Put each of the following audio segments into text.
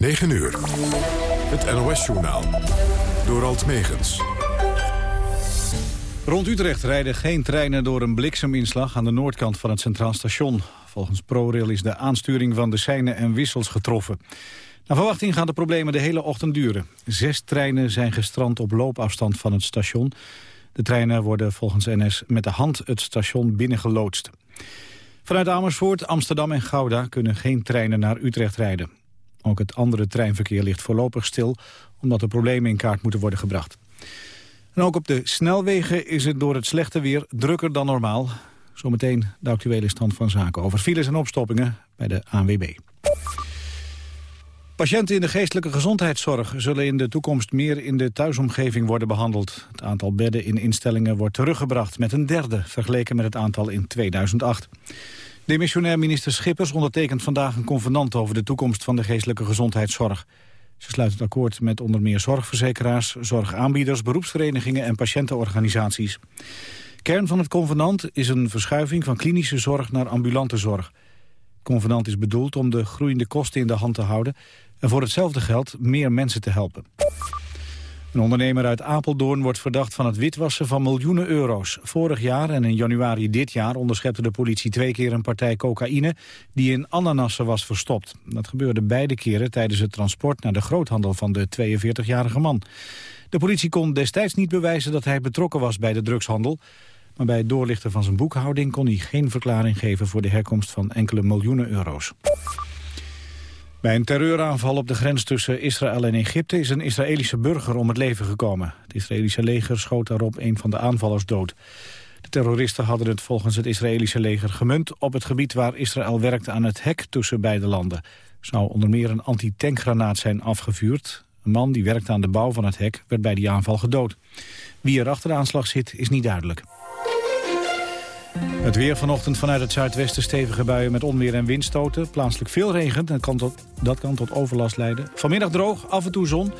9 uur. Het NOS-journaal. Door Alt Megens. Rond Utrecht rijden geen treinen door een blikseminslag aan de noordkant van het Centraal Station. Volgens ProRail is de aansturing van de seinen en wissels getroffen. Naar verwachting gaan de problemen de hele ochtend duren. Zes treinen zijn gestrand op loopafstand van het station. De treinen worden volgens NS met de hand het station binnengeloodst. Vanuit Amersfoort, Amsterdam en Gouda kunnen geen treinen naar Utrecht rijden. Ook het andere treinverkeer ligt voorlopig stil... omdat de problemen in kaart moeten worden gebracht. En ook op de snelwegen is het door het slechte weer drukker dan normaal. Zometeen de actuele stand van zaken over files en opstoppingen bij de ANWB. Patiënten in de geestelijke gezondheidszorg zullen in de toekomst meer in de thuisomgeving worden behandeld. Het aantal bedden in instellingen wordt teruggebracht met een derde vergeleken met het aantal in 2008. Demissionair minister Schippers ondertekent vandaag een convenant over de toekomst van de geestelijke gezondheidszorg. Ze sluit het akkoord met onder meer zorgverzekeraars, zorgaanbieders, beroepsverenigingen en patiëntenorganisaties. Kern van het convenant is een verschuiving van klinische zorg naar ambulante zorg. Het convenant is bedoeld om de groeiende kosten in de hand te houden en voor hetzelfde geld meer mensen te helpen. Een ondernemer uit Apeldoorn wordt verdacht van het witwassen van miljoenen euro's. Vorig jaar en in januari dit jaar onderschepte de politie twee keer een partij cocaïne die in ananassen was verstopt. Dat gebeurde beide keren tijdens het transport naar de groothandel van de 42-jarige man. De politie kon destijds niet bewijzen dat hij betrokken was bij de drugshandel. Maar bij het doorlichten van zijn boekhouding kon hij geen verklaring geven voor de herkomst van enkele miljoenen euro's. Bij een terreuraanval op de grens tussen Israël en Egypte is een Israëlische burger om het leven gekomen. Het Israëlische leger schoot daarop een van de aanvallers dood. De terroristen hadden het volgens het Israëlische leger gemunt op het gebied waar Israël werkte aan het hek tussen beide landen. Zou onder meer een anti-tankgranaat zijn afgevuurd. Een man die werkte aan de bouw van het hek werd bij die aanval gedood. Wie er achter de aanslag zit is niet duidelijk. Het weer vanochtend vanuit het zuidwesten stevige buien met onweer en windstoten. Plaatselijk veel regen, dat kan, tot, dat kan tot overlast leiden. Vanmiddag droog, af en toe zon.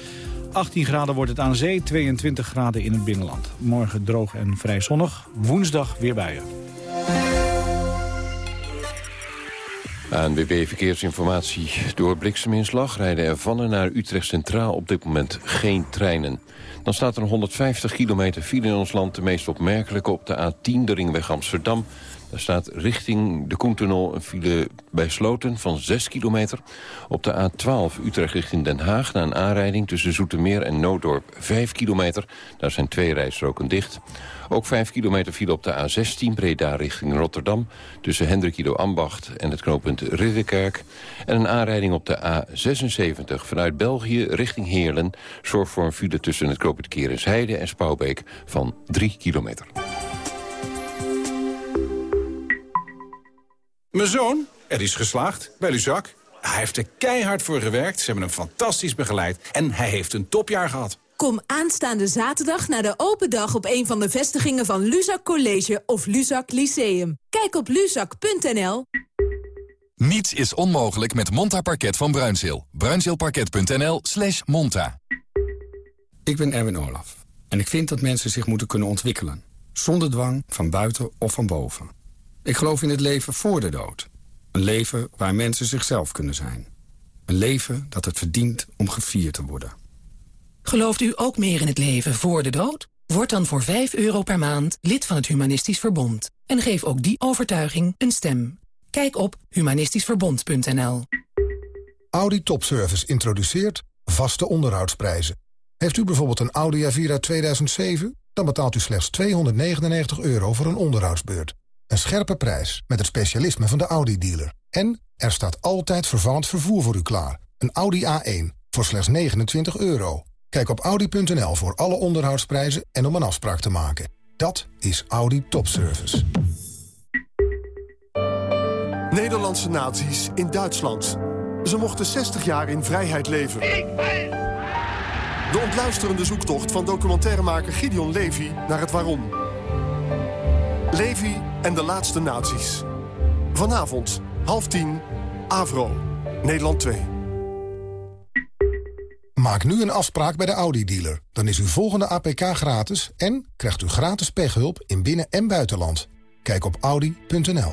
18 graden wordt het aan zee, 22 graden in het binnenland. Morgen droog en vrij zonnig, woensdag weer buien. ANWB Verkeersinformatie. Door blikseminslag rijden er van en naar Utrecht Centraal op dit moment geen treinen. Dan staat er 150 kilometer file in ons land. De meest opmerkelijke op de A10, de ringweg Amsterdam. Daar staat richting de Koentunnel een file bij Sloten van 6 kilometer. Op de A12 Utrecht richting Den Haag na een aanrijding tussen Zoetermeer en Nooddorp 5 kilometer. Daar zijn twee rijstroken dicht. Ook 5 kilometer file op de A16 Breda richting Rotterdam... tussen Hendrikido Ambacht en het knooppunt Ridderkerk. En een aanrijding op de A76 vanuit België richting Heerlen... zorgt voor een file tussen het knooppunt Kerensheide en Spouwbeek van 3 kilometer. Mijn zoon, er is geslaagd bij Luzak. Hij heeft er keihard voor gewerkt, ze hebben hem fantastisch begeleid... en hij heeft een topjaar gehad. Kom aanstaande zaterdag naar de open dag op een van de vestigingen van Luzak College of Luzak Lyceum. Kijk op luzak.nl. Niets is onmogelijk met Monta Parket van Bruinzeel. Bruinzeelparket.nl slash monta. Ik ben Erwin Olaf en ik vind dat mensen zich moeten kunnen ontwikkelen. Zonder dwang, van buiten of van boven. Ik geloof in het leven voor de dood. Een leven waar mensen zichzelf kunnen zijn. Een leven dat het verdient om gevierd te worden. Gelooft u ook meer in het leven voor de dood? Word dan voor 5 euro per maand lid van het Humanistisch Verbond. En geef ook die overtuiging een stem. Kijk op humanistischverbond.nl Audi Topservice introduceert vaste onderhoudsprijzen. Heeft u bijvoorbeeld een Audi A4 uit 2007? Dan betaalt u slechts 299 euro voor een onderhoudsbeurt. Een scherpe prijs met het specialisme van de Audi-dealer. En er staat altijd vervallend vervoer voor u klaar. Een Audi A1 voor slechts 29 euro. Kijk op Audi.nl voor alle onderhoudsprijzen en om een afspraak te maken. Dat is Audi Topservice. Nederlandse nazi's in Duitsland. Ze mochten 60 jaar in vrijheid leven. De ontluisterende zoektocht van documentairemaker Gideon Levy naar het waarom. Levy en de laatste nazi's. Vanavond, half tien, Avro, Nederland 2. Maak nu een afspraak bij de Audi-dealer. Dan is uw volgende APK gratis en krijgt u gratis pechhulp in binnen- en buitenland. Kijk op audi.nl.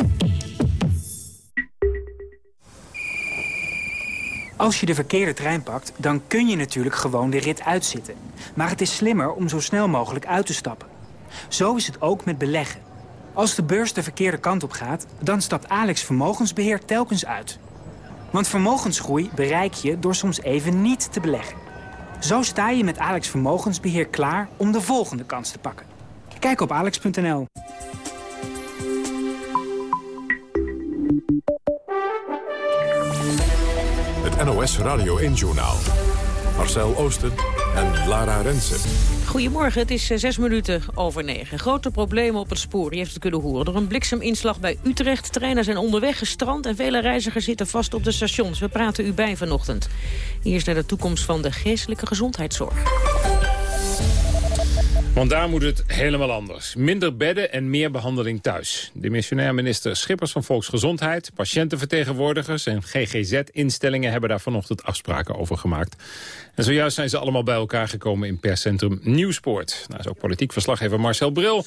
Als je de verkeerde trein pakt, dan kun je natuurlijk gewoon de rit uitzitten. Maar het is slimmer om zo snel mogelijk uit te stappen. Zo is het ook met beleggen. Als de beurs de verkeerde kant op gaat, dan stapt Alex Vermogensbeheer telkens uit. Want vermogensgroei bereik je door soms even niet te beleggen. Zo sta je met Alex Vermogensbeheer klaar om de volgende kans te pakken. Kijk op alex.nl. Het NOS Radio 1-journaal. Marcel Oosten en Lara Rensen. Goedemorgen, het is eh, zes minuten over negen. Grote problemen op het spoor, je heeft het kunnen horen. Door een blikseminslag bij Utrecht. Treinen zijn onderweg gestrand en vele reizigers zitten vast op de stations. We praten u bij vanochtend. Eerst naar de toekomst van de geestelijke gezondheidszorg. Want daar moet het helemaal anders. Minder bedden en meer behandeling thuis. De missionair minister Schippers van Volksgezondheid... patiëntenvertegenwoordigers en GGZ-instellingen... hebben daar vanochtend afspraken over gemaakt. En zojuist zijn ze allemaal bij elkaar gekomen in perscentrum Nieuwspoort. Nou is ook politiek verslaggever Marcel Bril.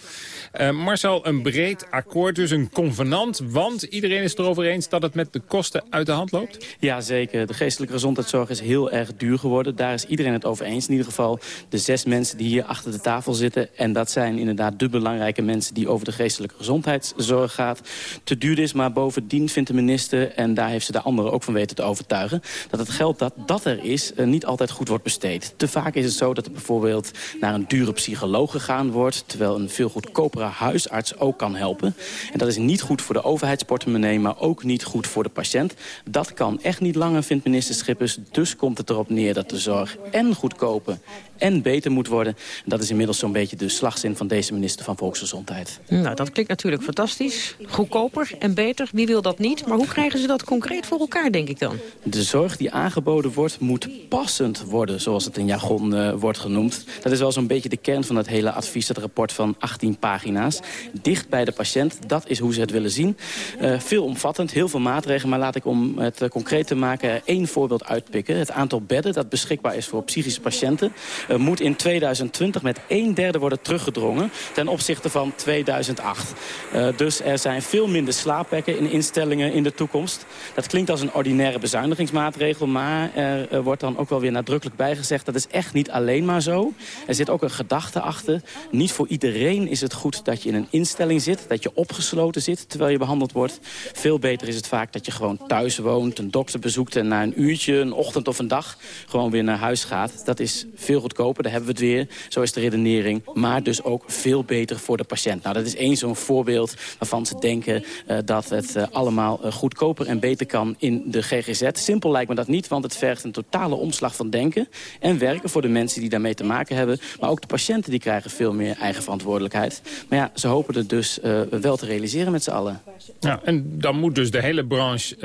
Uh, Marcel, een breed akkoord, dus een convenant... want iedereen is erover eens dat het met de kosten uit de hand loopt? Ja, zeker. De geestelijke gezondheidszorg is heel erg duur geworden. Daar is iedereen het over eens. In ieder geval de zes mensen die hier achter de tafel zitten. En dat zijn inderdaad de belangrijke mensen die over de geestelijke gezondheidszorg gaat. Te duur is, maar bovendien vindt de minister... en daar heeft ze de anderen ook van weten te overtuigen... dat het geld dat, dat er is uh, niet altijd goed wordt besteed. Te vaak is het zo dat er bijvoorbeeld naar een dure psycholoog gegaan wordt... terwijl een veel goedkopere huisarts ook kan helpen. En dat is niet goed voor de overheidsportemonnee... maar ook niet goed voor de patiënt. Dat kan echt niet langer, vindt minister Schippers. Dus komt het erop neer dat de zorg en goedkoper en beter moet worden. Dat is inmiddels zo'n beetje de slagzin van deze minister van Volksgezondheid. Nou, dat klinkt natuurlijk fantastisch. Goedkoper en beter, wie wil dat niet? Maar hoe krijgen ze dat concreet voor elkaar, denk ik dan? De zorg die aangeboden wordt, moet passend worden, zoals het in jargon uh, wordt genoemd. Dat is wel zo'n beetje de kern van het hele advies, het rapport van 18 pagina's. Dicht bij de patiënt, dat is hoe ze het willen zien. Uh, veelomvattend, heel veel maatregelen, maar laat ik om het uh, concreet te maken één voorbeeld uitpikken. Het aantal bedden dat beschikbaar is voor psychische patiënten moet in 2020 met een derde worden teruggedrongen ten opzichte van 2008. Uh, dus er zijn veel minder slaapplekken in instellingen in de toekomst. Dat klinkt als een ordinaire bezuinigingsmaatregel, maar er, er wordt dan ook wel weer nadrukkelijk bijgezegd dat is echt niet alleen maar zo. Er zit ook een gedachte achter. Niet voor iedereen is het goed dat je in een instelling zit, dat je opgesloten zit terwijl je behandeld wordt. Veel beter is het vaak dat je gewoon thuis woont, een dokter bezoekt en na een uurtje, een ochtend of een dag gewoon weer naar huis gaat. Dat is veel goedkoper, daar hebben we het weer. Zo is de redenering. Maar dus ook veel beter voor de patiënt. Nou, dat is één zo'n voorbeeld waarvan ze denken uh, dat het uh, allemaal uh, goedkoper en beter kan in de GGZ. Simpel lijkt me dat niet, want het vergt een totale omslag van denken en werken voor de mensen die daarmee te maken hebben. Maar ook de patiënten die krijgen veel meer eigen verantwoordelijkheid. Maar ja, ze hopen het dus wel te realiseren met z'n allen. Ja, en dan moet dus de hele branche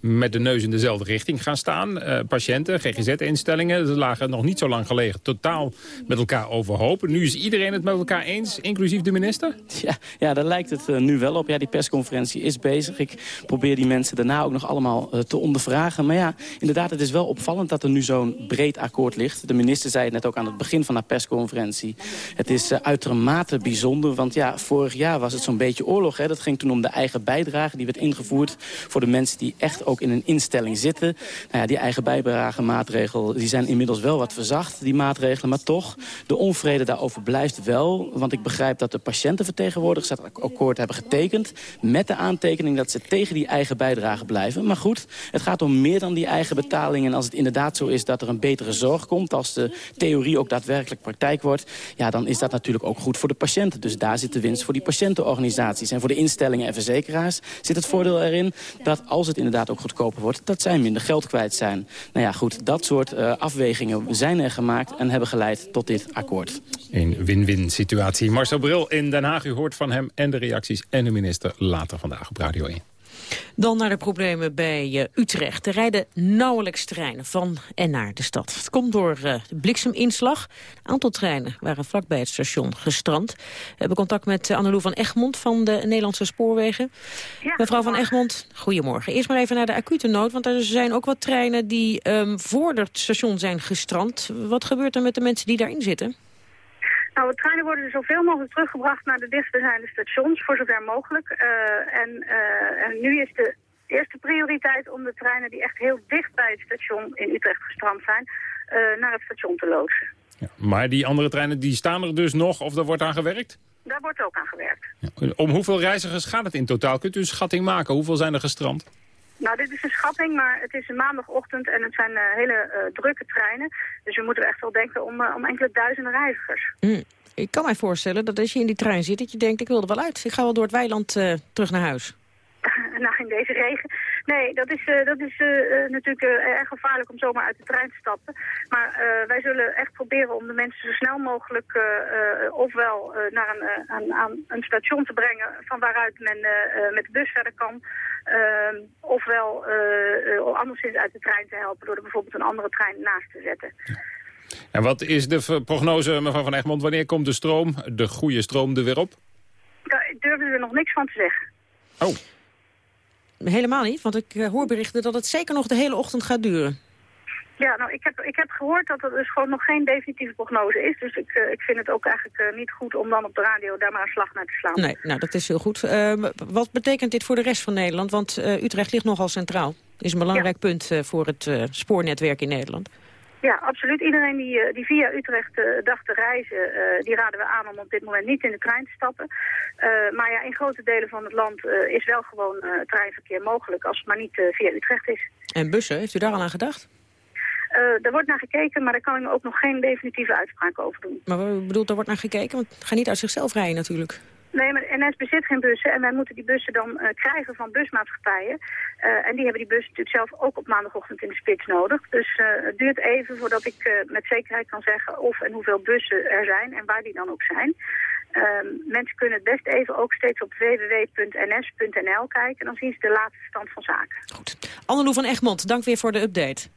met de neus in dezelfde richting gaan staan. patiënten, GGZ-instellingen, ze lagen nog niet zo lang totaal met elkaar overhoop. Nu is iedereen het met elkaar eens, inclusief de minister? Ja, ja daar lijkt het uh, nu wel op. Ja, die persconferentie is bezig. Ik probeer die mensen daarna ook nog allemaal uh, te ondervragen. Maar ja, inderdaad, het is wel opvallend dat er nu zo'n breed akkoord ligt. De minister zei het net ook aan het begin van haar persconferentie. Het is uh, uitermate bijzonder, want ja, vorig jaar was het zo'n beetje oorlog. Hè? Dat ging toen om de eigen bijdrage. Die werd ingevoerd voor de mensen die echt ook in een instelling zitten. Nou ja, die eigen bijdrage maatregel, die zijn inmiddels wel wat verzacht, die maatregelen. Maar toch, de onvrede daarover blijft wel. Want ik begrijp dat de patiëntenvertegenwoordigers dat akkoord hebben getekend... met de aantekening dat ze tegen die eigen bijdrage blijven. Maar goed, het gaat om meer dan die eigen betaling. En als het inderdaad zo is dat er een betere zorg komt... als de theorie ook daadwerkelijk praktijk wordt... ja, dan is dat natuurlijk ook goed voor de patiënten. Dus daar zit de winst voor die patiëntenorganisaties. En voor de instellingen en verzekeraars zit het voordeel erin... dat als het inderdaad ook goedkoper wordt... dat zij minder geld kwijt zijn. Nou ja, goed, dat soort uh, afwegingen zijn er gemaakt... en hebben geleid tot dit akkoord. Een win-win situatie. Marcel Bril in Den Haag, u hoort van hem en de reacties en de minister later vandaag op Radio 1. Dan naar de problemen bij uh, Utrecht. Er rijden nauwelijks treinen van en naar de stad. Het komt door uh, de blikseminslag. Een aantal treinen waren vlakbij het station gestrand. We hebben contact met uh, Annelou van Egmond van de Nederlandse Spoorwegen. Ja, Mevrouw van Egmond, goedemorgen. Eerst maar even naar de acute nood, want er zijn ook wat treinen die um, voor het station zijn gestrand. Wat gebeurt er met de mensen die daarin zitten? Nou, de treinen worden zoveel mogelijk teruggebracht naar de dichtstbijzijnde stations, voor zover mogelijk. Uh, en, uh, en nu is de eerste prioriteit om de treinen die echt heel dicht bij het station in Utrecht gestrand zijn, uh, naar het station te loodsen. Ja, maar die andere treinen die staan er dus nog of daar wordt aan gewerkt? Daar wordt ook aan gewerkt. Ja. Om hoeveel reizigers gaat het in totaal? Kunt u een schatting maken? Hoeveel zijn er gestrand? Nou, dit is een schatting, maar het is een maandagochtend en het zijn uh, hele uh, drukke treinen. Dus we moeten echt wel denken om, uh, om enkele duizenden reizigers. Mm. Ik kan mij voorstellen dat als je in die trein zit, dat je denkt, ik wil er wel uit. Ik ga wel door het weiland terug naar huis. nou, in deze regen. Nee, dat is, uh, dat is uh, natuurlijk uh, erg gevaarlijk om zomaar uit de trein te stappen. Maar wij zullen echt proberen om de mensen zo snel mogelijk ofwel naar een, aan, aan, een station te brengen van waaruit men met de bus verder kan. ofwel anderszins uit de trein te helpen door er bijvoorbeeld een andere trein naast te zetten. En wat is de prognose, mevrouw Van Egmond, wanneer komt de stroom, de goede stroom er weer op? Daar durven we nog niks van te zeggen. Oh. Helemaal niet, want ik hoor berichten dat het zeker nog de hele ochtend gaat duren. Ja, nou, ik heb, ik heb gehoord dat er dus gewoon nog geen definitieve prognose is. Dus ik, uh, ik vind het ook eigenlijk uh, niet goed om dan op de radio daar maar een slag naar te slaan. Nee, nou, dat is heel goed. Uh, wat betekent dit voor de rest van Nederland? Want Utrecht ligt nogal centraal. Is een belangrijk ja. punt voor het spoornetwerk in Nederland. Ja, absoluut. Iedereen die, die via Utrecht uh, dacht te reizen, uh, die raden we aan om op dit moment niet in de trein te stappen. Uh, maar ja, in grote delen van het land is wel gewoon treinverkeer mogelijk, als het maar niet via Utrecht is. En bussen, heeft u daar al aan gedacht? er wordt naar gekeken, maar daar kan ik ook nog geen definitieve uitspraak over doen. Maar wat bedoelt, er wordt naar gekeken? Want het gaat niet uit zichzelf rijden natuurlijk. Nee, maar NS bezit geen bussen en wij moeten die bussen dan uh, krijgen van busmaatschappijen. Uh, en die hebben die bussen natuurlijk zelf ook op maandagochtend in de spits nodig. Dus uh, het duurt even voordat ik met zekerheid kan zeggen of en hoeveel bussen er zijn en waar die dan ook zijn. Ehm, mensen kunnen het best even ook steeds op www.ns.nl kijken. En dan zien ze de laatste stand van zaken. Goed. Annelou van Egmond, dank weer voor de update.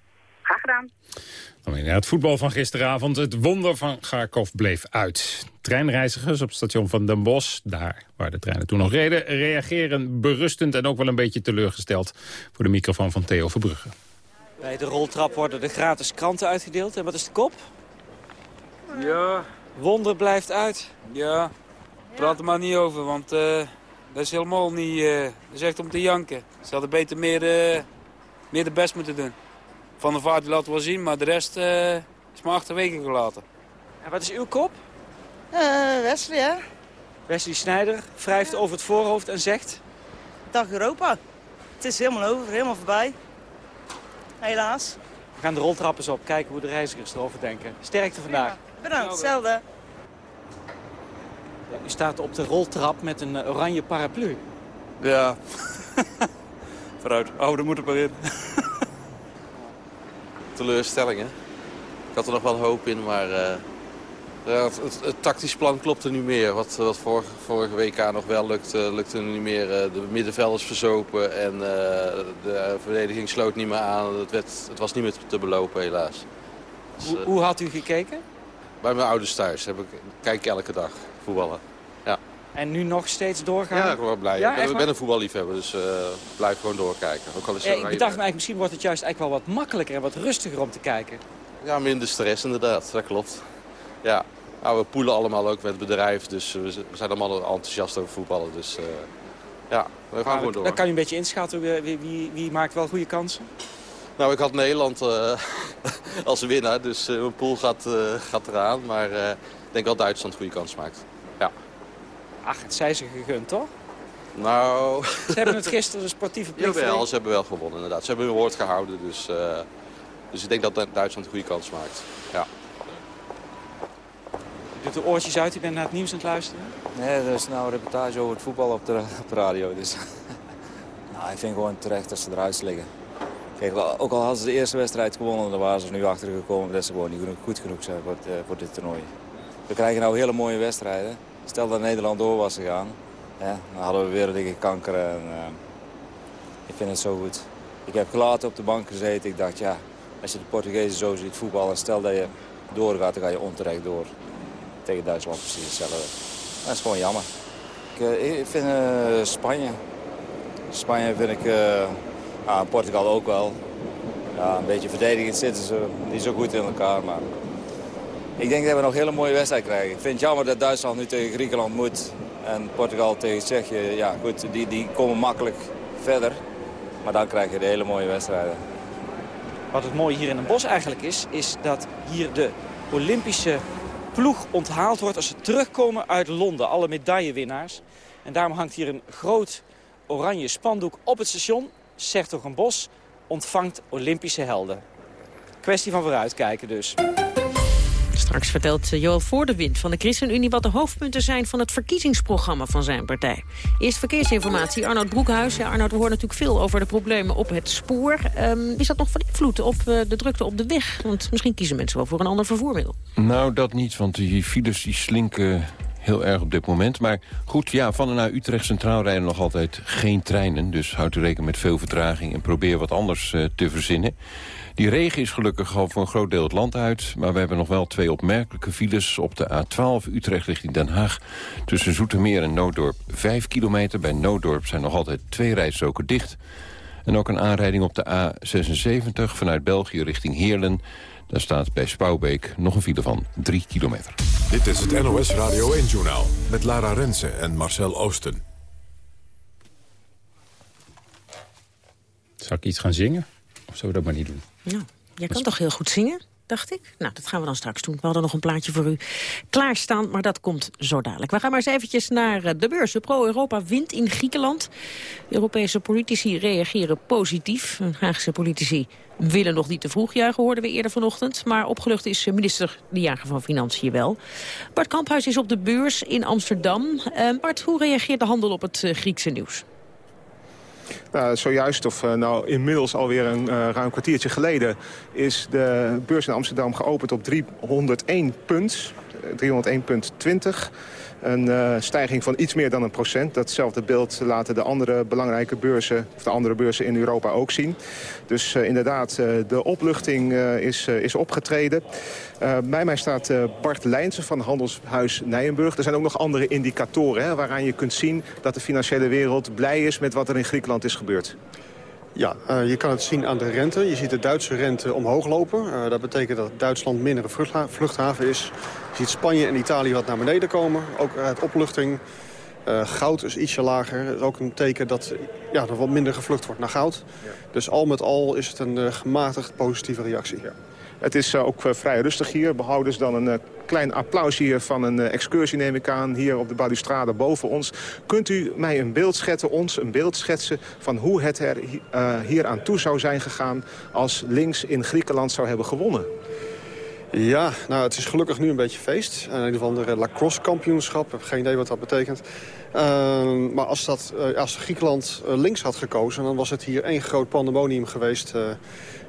Graag gedaan. Dan het voetbal van gisteravond. Het wonder van Garkov bleef uit. Treinreizigers op het station van Den Bosch, daar waar de treinen toen nog reden... reageren berustend en ook wel een beetje teleurgesteld... voor de microfoon van Theo Verbrugge. Bij de roltrap worden de gratis kranten uitgedeeld. En wat is de kop? Ja. Wonder blijft uit. Ja, praat er maar niet over, want uh, dat is helemaal niet... Uh, dat is echt om te janken. Ze hadden beter meer, uh, meer de best moeten doen. Van de Vaart die laat wel zien, maar de rest uh, is maar achterwege gelaten. En wat is uw kop? Uh, Wesley, hè? Wesley Snijder wrijft over het voorhoofd en zegt... Dag Europa. Het is helemaal over, helemaal voorbij. Helaas. We gaan de roltrappers op, kijken hoe de reizigers erover denken. Sterkte vandaag. Ja, bedankt, hetzelfde. U staat op de roltrap met een oranje paraplu. Ja. Vooruit, oude moet er maar in teleurstellingen. Ik had er nog wel hoop in, maar uh, het, het, het, tactisch plan klopte niet meer. Wat, wat vorige, vorige WK nog wel lukte, lukte nu niet meer. Uh, de middenvelders verzopen en uh, de verdediging sloot niet meer aan. Het, werd, het was niet meer te belopen, helaas. Dus, hoe, hoe had u gekeken? Bij mijn ouders thuis. Heb ik, kijk elke dag voetballen. En nu nog steeds doorgaan? Ja, ik ben wel blij. Ja, ik, ben, een voetballiefhebber, dus uh, blijf gewoon doorkijken. Ook al is ja, ik bedacht me eigenlijk, misschien wordt het juist eigenlijk wel wat makkelijker en wat rustiger om te kijken. Ja, minder stress inderdaad, dat klopt. Ja, nou, we poelen allemaal ook met het bedrijf, dus we zijn allemaal enthousiast over voetballen. Dus uh, ja, we gaan gewoon door. Dan kan je een beetje inschatten, wie, wie, wie maakt wel goede kansen? Nou, ik had Nederland uh, als winnaar, dus mijn pool gaat, gaat eraan. Maar ik denk wel Duitsland goede kans maakt. Ach, het zij ze gegund, toch? Nou... Ze hebben het gisteren de sportieve plicht. Jawel, ze hebben wel gewonnen, inderdaad. Ze hebben hun woord gehouden, dus, uh, dus ik denk dat Duitsland een goede kans maakt. Ja. U doet de oortjes uit, u bent naar het nieuws aan het luisteren? Nee, er is nou een reportage over het voetbal op de, op de radio, dus... nou, ik vind gewoon terecht dat ze eruit liggen. Kijk, ook al hadden ze de eerste wedstrijd gewonnen, dan waren ze nu achtergekomen dat ze gewoon niet goed genoeg zijn voor, het, uh, voor dit toernooi. We krijgen nou hele mooie wedstrijden. Stel dat Nederland door was gegaan, ja, dan hadden we weer een dikke kanker. En, uh, ik vind het zo goed. Ik heb gelaten op de bank gezeten. Ik dacht, ja, als je de Portugezen zo ziet voetballen... stel dat je doorgaat, dan ga je onterecht door. Tegen Duitsland precies hetzelfde. Dat is gewoon jammer. Ik, uh, ik vind uh, Spanje. Spanje vind ik... Ah, Portugal ook wel. Ja, een beetje verdedigend zitten ze niet zo goed in elkaar, maar... Ik denk dat we nog een hele mooie wedstrijd krijgen. Ik vind het jammer dat Duitsland nu tegen Griekenland moet. En Portugal tegen Tsjechië, ja goed, die, die komen makkelijk verder. Maar dan krijg je de hele mooie wedstrijden. Wat het mooie hier in een bos eigenlijk is, is dat hier de Olympische ploeg onthaald wordt als ze terugkomen uit Londen. Alle medaillewinnaars. En daarom hangt hier een groot oranje spandoek op het station. Bos ontvangt Olympische helden. Kwestie van vooruitkijken dus. Straks vertelt eh, Joël Voordewind van de ChristenUnie... wat de hoofdpunten zijn van het verkiezingsprogramma van zijn partij. Eerst verkeersinformatie, Arnoud Broekhuis. Ja, Arnoud, we horen natuurlijk veel over de problemen op het spoor. Um, is dat nog van invloed op uh, de drukte op de weg? Want misschien kiezen mensen wel voor een ander vervoermiddel. Nou, dat niet, want die files die slinken heel erg op dit moment. Maar goed, ja, van en naar Utrecht Centraal rijden nog altijd geen treinen. Dus houd u rekening met veel vertraging en probeer wat anders uh, te verzinnen. Die regen is gelukkig al voor een groot deel het land uit. Maar we hebben nog wel twee opmerkelijke files op de A12 Utrecht richting Den Haag. Tussen Zoetermeer en Nooddorp 5 kilometer. Bij Nooddorp zijn nog altijd twee rijstroken dicht. En ook een aanrijding op de A76 vanuit België richting Heerlen. Daar staat bij Spouwbeek nog een file van 3 kilometer. Dit is het NOS Radio 1-journaal met Lara Rensen en Marcel Oosten. Zal ik iets gaan zingen? Of zullen we dat maar niet doen? Nou, jij kan toch heel goed zingen? dacht ik. Nou, dat gaan we dan straks doen. We hadden nog een plaatje voor u klaarstaan, maar dat komt zo dadelijk. We gaan maar eens eventjes naar eh, de beurs. Pro-Europa wint in Griekenland. Europese politici reageren positief. Haagse politici willen nog niet te vroeg juichen, hoorden we eerder vanochtend. Maar opgelucht is minister De Jager van Financiën wel. Bart Kamphuis is op de beurs in Amsterdam. Uh, Bart, hoe reageert de handel op het uh, Griekse nieuws? Nou, zojuist, of uh, nou inmiddels alweer een uh, ruim kwartiertje geleden... is de beurs in Amsterdam geopend op 301 punt. 301,20. Een uh, stijging van iets meer dan een procent. Datzelfde beeld laten de andere belangrijke beurzen, of de andere beurzen in Europa ook zien. Dus uh, inderdaad, uh, de opluchting is, is opgetreden. bij mij staat Bart Lijnsen van Handelshuis Nijenburg. Er zijn ook nog andere indicatoren hè, waaraan je kunt zien dat de financiële wereld blij is met wat er in Griekenland is gebeurd. Ja, uh, je kan het zien aan de rente. Je ziet de Duitse rente omhoog lopen. Uh, dat betekent dat Duitsland minder een vluchthaven is. Je ziet Spanje en Italië wat naar beneden komen. Ook uit opluchting. Uh, goud is ietsje lager. Dat is ook een teken dat ja, er wat minder gevlucht wordt naar goud. Ja. Dus al met al is het een gematigd positieve reactie. Ja. Het is uh, ook uh, vrij rustig hier. Behouden dus dan een uh, klein applaus hier van een excursie neem ik aan. Hier op de balustrade boven ons. Kunt u mij een beeld schetsen, ons een beeld schetsen... van hoe het er hier aan toe zou zijn gegaan... als links in Griekenland zou hebben gewonnen? Ja, nou het is gelukkig nu een beetje feest. Ieder geval de lacrosse kampioenschap. Ik heb geen idee wat dat betekent. Uh, maar als, dat, als Griekenland links had gekozen... dan was het hier één groot pandemonium geweest.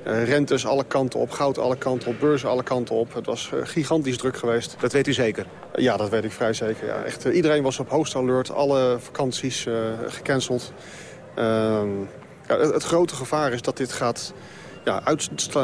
Rentes alle kanten op, goud alle kanten op, beurzen alle kanten op. Het was gigantisch druk geweest. Dat weet u zeker? ja, dat weet ik vrij zeker. Ja. Echt, iedereen was op hoogst alert. Alle vakanties gecanceld. Ehm, ja, het, het grote gevaar is dat dit gaat ja,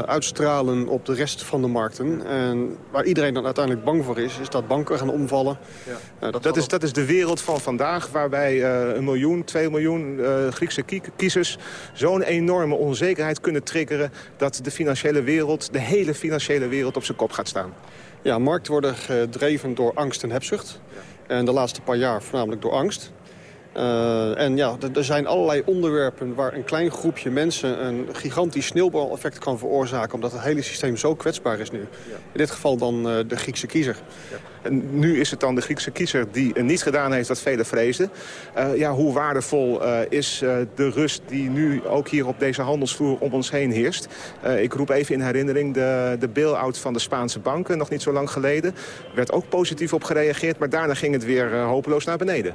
uitstralen op de rest van de markten. En waar iedereen dan uiteindelijk bang voor is, is dat banken gaan omvallen. Ja. Uh, dat, dat, is, dat is de wereld van vandaag, waarbij uh, een miljoen, twee miljoen uh, Griekse kiezers... zo'n enorme onzekerheid kunnen triggeren... dat de financiële wereld, de hele financiële wereld op zijn kop gaat staan. Ja, markten worden gedreven door angst en hebzucht. Ja. En de laatste paar jaar voornamelijk door angst. Uh, en ja, er zijn allerlei onderwerpen waar een klein groepje mensen... een gigantisch sneeuwbaleffect kan veroorzaken... omdat het hele systeem zo kwetsbaar is nu. Ja. In dit geval dan uh, de Griekse kiezer. Ja. En nu is het dan de Griekse kiezer die niet gedaan heeft wat velen vreesden. Uh, ja, hoe waardevol is de rust die nu ook hier op deze handelsvloer om ons heen heerst? ik roep even in herinnering de, de bail-out van de Spaanse banken, nog niet zo lang geleden. Er werd ook positief op gereageerd, maar daarna ging het weer hopeloos naar beneden.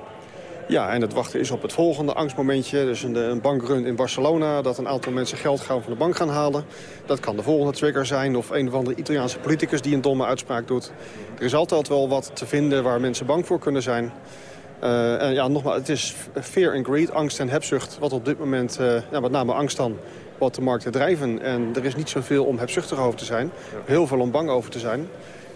Ja, en het wachten is op het volgende angstmomentje. Dus een, een bankrun in Barcelona, dat een aantal mensen geld gaan van de bank gaan halen. Dat kan de volgende trigger zijn of een of andere Italiaanse politicus die een domme uitspraak doet. Er is altijd wel wat te vinden waar mensen bang voor kunnen zijn. Uh, en ja, nogmaals, het is fear and greed, angst en hebzucht, wat op dit moment, uh, ja, met name angst dan, wat de markten drijven. En er is niet zoveel om hebzuchtig over te zijn, heel veel om bang over te zijn.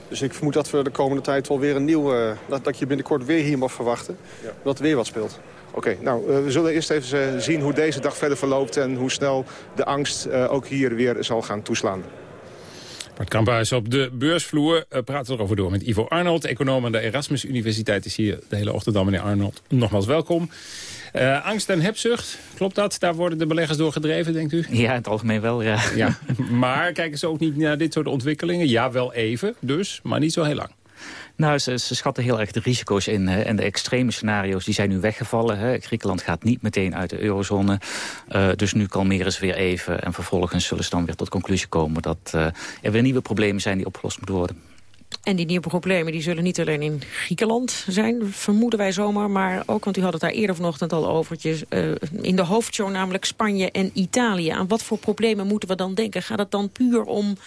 Dus ik vermoed dat we de komende tijd wel weer een nieuwe... dat, dat je binnenkort weer hier mag verwachten. Ja. Dat er weer wat speelt. Oké, okay, nou, uh, we zullen eerst even uh, zien hoe deze dag verder verloopt... en hoe snel de angst uh, ook hier weer zal gaan toeslaan. Bart Kamphuis op de beursvloer. Uh, praten erover door met Ivo Arnold, econoom aan de Erasmus Universiteit. Is hier de hele ochtend al, meneer Arnold. Nogmaals welkom. Uh, angst en hebzucht, klopt dat? Daar worden de beleggers door gedreven, denkt u? Ja, in het algemeen wel, ja. ja. Maar kijken ze ook niet naar dit soort ontwikkelingen? Ja, wel even, dus, maar niet zo heel lang. Nou, ze, ze, schatten heel erg de risico's in. Hè. En de extreme scenario's die zijn nu weggevallen. Hè. Griekenland gaat niet meteen uit de eurozone. Uh, dus nu kalmeren ze weer even. En vervolgens zullen ze dan weer tot conclusie komen... dat uh, er weer nieuwe problemen zijn die opgelost moeten worden. En die nieuwe problemen die zullen niet alleen in Griekenland zijn, vermoeden wij zomaar. Maar ook, want u had het daar eerder vanochtend al over, uh, in de hoofdshow namelijk Spanje en Italië. Aan wat voor problemen moeten we dan denken? Gaat het dan puur om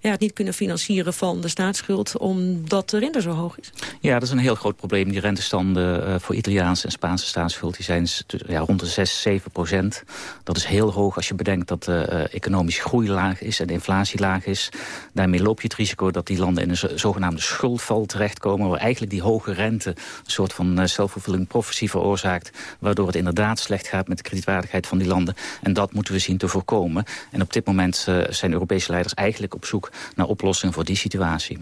ja, het niet kunnen financieren van de staatsschuld... omdat de rente zo hoog is? Ja, dat is een heel groot probleem. Die rentestanden uh, voor Italiaanse en Spaanse staatsschuld... die zijn ja, rond de 6, 7 procent. Dat is heel hoog als je bedenkt dat de uh, economische groei laag is... en de inflatie laag is. Daarmee loop je het risico dat die landen in een zogenaamde schuldval terechtkomen... waar eigenlijk die hoge rente een soort van uh, self-fulfilling prophecy veroorzaakt... waardoor het inderdaad slecht gaat met de kredietwaardigheid van die landen. En dat moeten we zien te voorkomen. En op dit moment zijn Europese leiders eigenlijk op zoek naar oplossingen voor die situatie.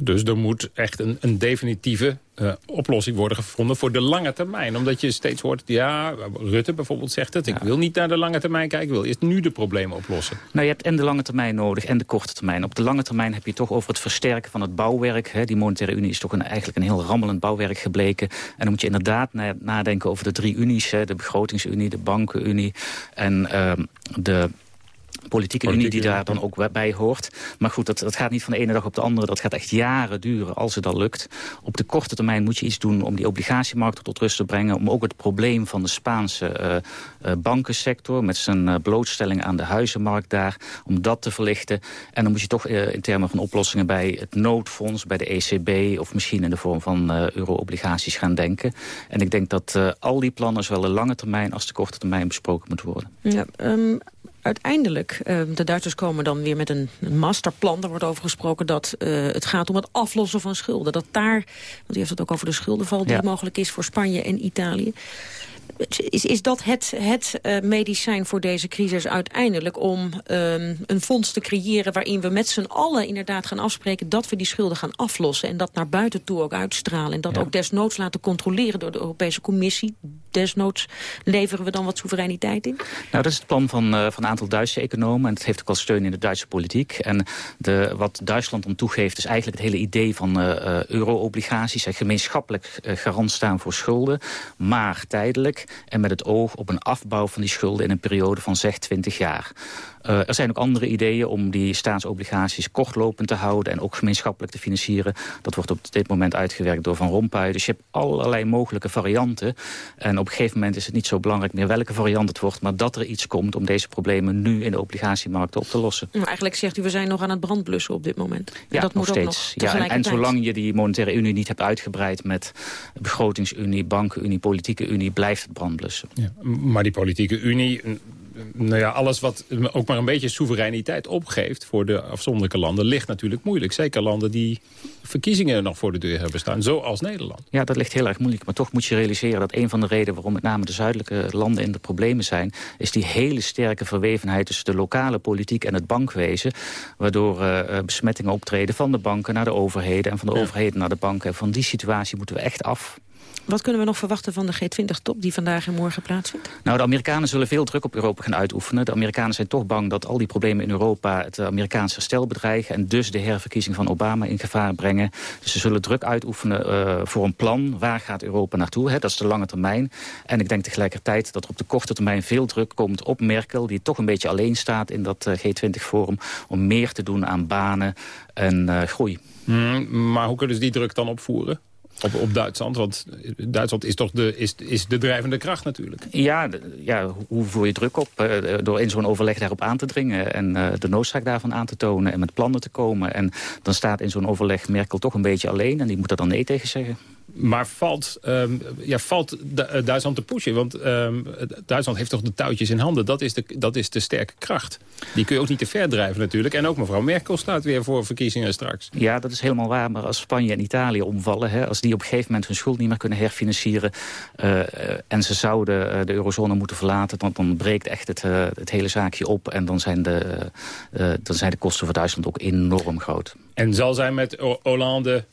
Dus er moet echt een, een definitieve uh, oplossing worden gevonden voor de lange termijn. Omdat je steeds hoort, ja, Rutte bijvoorbeeld zegt het... ik wil niet naar de lange termijn kijken, ik wil eerst nu de problemen oplossen. Nou, je hebt en de lange termijn nodig en de korte termijn. Op de lange termijn heb je toch over het versterken van het bouwwerk. Hè. Die monetaire unie is toch een, eigenlijk een heel rammelend bouwwerk gebleken. En dan moet je inderdaad nadenken over de drie unies. Hè. De begrotingsunie, de bankenunie en uh, de politieke unie die daar dan ook bij hoort. Maar goed, dat, dat gaat niet van de ene dag op de andere. Dat gaat echt jaren duren als het al lukt. Op de korte termijn moet je iets doen om die obligatiemarkt tot rust te brengen. Om ook het probleem van de Spaanse uh, uh, bankensector... met zijn uh, blootstelling aan de huizenmarkt daar, om dat te verlichten. En dan moet je toch in termen van oplossingen bij het noodfonds... bij de ECB of misschien in de vorm van euro-obligaties gaan denken. En ik denk dat al die plannen, zowel de lange termijn als de korte termijn... besproken moeten worden. Ja, um uiteindelijk, uh, de Duitsers komen dan weer met een, masterplan. Daar wordt over gesproken dat uh, het gaat om het aflossen van schulden. Dat daar, want u heeft het ook over de schuldenval die ja. mogelijk is voor Spanje en Italië. Is, is dat het, het uh, medicijn voor deze crisis uiteindelijk om um, een fonds te creëren... waarin we met z'n allen inderdaad gaan afspreken dat we die schulden gaan aflossen... en dat naar buiten toe ook uitstralen. En dat ja. ook desnoods laten controleren door de Europese Commissie. Desnoods leveren we dan wat soevereiniteit in? Nou, dat is het plan van, uh, van een aantal Duitse economen. En het heeft ook al steun in de Duitse politiek. En de, wat Duitsland om toegeeft is eigenlijk het hele idee van uh, euro-obligaties... en gemeenschappelijk garant staan voor schulden, maar tijdelijk en met het oog op een afbouw van die schulden in een periode van zeg 20 jaar. Uh, er zijn ook andere ideeën om die staatsobligaties kortlopend te houden... en ook gemeenschappelijk te financieren. Dat wordt op dit moment uitgewerkt door Van Rompuy. Dus je hebt allerlei mogelijke varianten. En op een gegeven moment is het niet zo belangrijk meer welke variant het wordt... maar dat er iets komt om deze problemen nu in de obligatiemarkten op te lossen. Maar eigenlijk zegt u, we zijn nog aan het brandblussen op dit moment. Ja, dat nog moet steeds. Ook nog ja, en, en zolang je die monetaire unie niet hebt uitgebreid... met begrotingsunie, bankenunie, politieke unie... blijft het brandblussen. Ja, maar die politieke unie nou ja, alles wat ook maar een beetje soevereiniteit opgeeft... voor de afzonderlijke landen, ligt natuurlijk moeilijk. Zeker landen die verkiezingen nog voor de deur hebben staan, zoals Nederland. Ja, dat ligt heel erg moeilijk. Maar toch moet je realiseren dat een van de redenen... waarom met name de zuidelijke landen in de problemen zijn... is die hele sterke verwevenheid tussen de lokale politiek en het bankwezen... waardoor uh, besmettingen optreden van de banken naar de overheden... en van de ja. overheden naar de banken. En van die situatie moeten we echt af. Wat kunnen we nog verwachten van de G20-top die vandaag en morgen plaatsvindt? Nou, de Amerikanen zullen veel druk op Europa gaan uitoefenen. De Amerikanen zijn toch bang dat al die problemen in Europa het Amerikaanse herstel bedreigen... en dus de herverkiezing van Obama in gevaar brengen. Dus ze zullen druk uitoefenen uh, voor een plan. Waar gaat Europa naartoe? Hè? Dat is de lange termijn. En ik denk tegelijkertijd dat er op de korte termijn veel druk komt op Merkel... die toch een beetje alleen staat in dat uh, G20-forum... om meer te doen aan banen en uh, groei. Mm, maar hoe kunnen ze die druk dan opvoeren? Op, op Duitsland, want Duitsland is toch de, is, is de drijvende kracht natuurlijk. Ja, ja hoe voer je druk op? Uh, door in zo'n overleg daarop aan te dringen... en uh, de noodzaak daarvan aan te tonen en met plannen te komen. En dan staat in zo'n overleg Merkel toch een beetje alleen... en die moet er dan nee tegen zeggen. Maar valt, ehm, ja, valt eh, Duitsland te pushen? Want ehm, Duitsland heeft toch de touwtjes in handen. Dat is, de, dat is de sterke kracht. Die kun je ook niet te ver drijven natuurlijk. En ook mevrouw Merkel staat weer voor verkiezingen straks. Ja, dat is helemaal waar. Maar als Spanje en Italië omvallen... Hè, als die op een gegeven moment hun schuld niet meer kunnen herfinancieren... Uh, en ze zouden de eurozone moeten verlaten... dan, dan breekt echt het, het hele zaakje op. En dan zijn, de, dan zijn de kosten voor Duitsland ook enorm groot. En zal zij met Hollande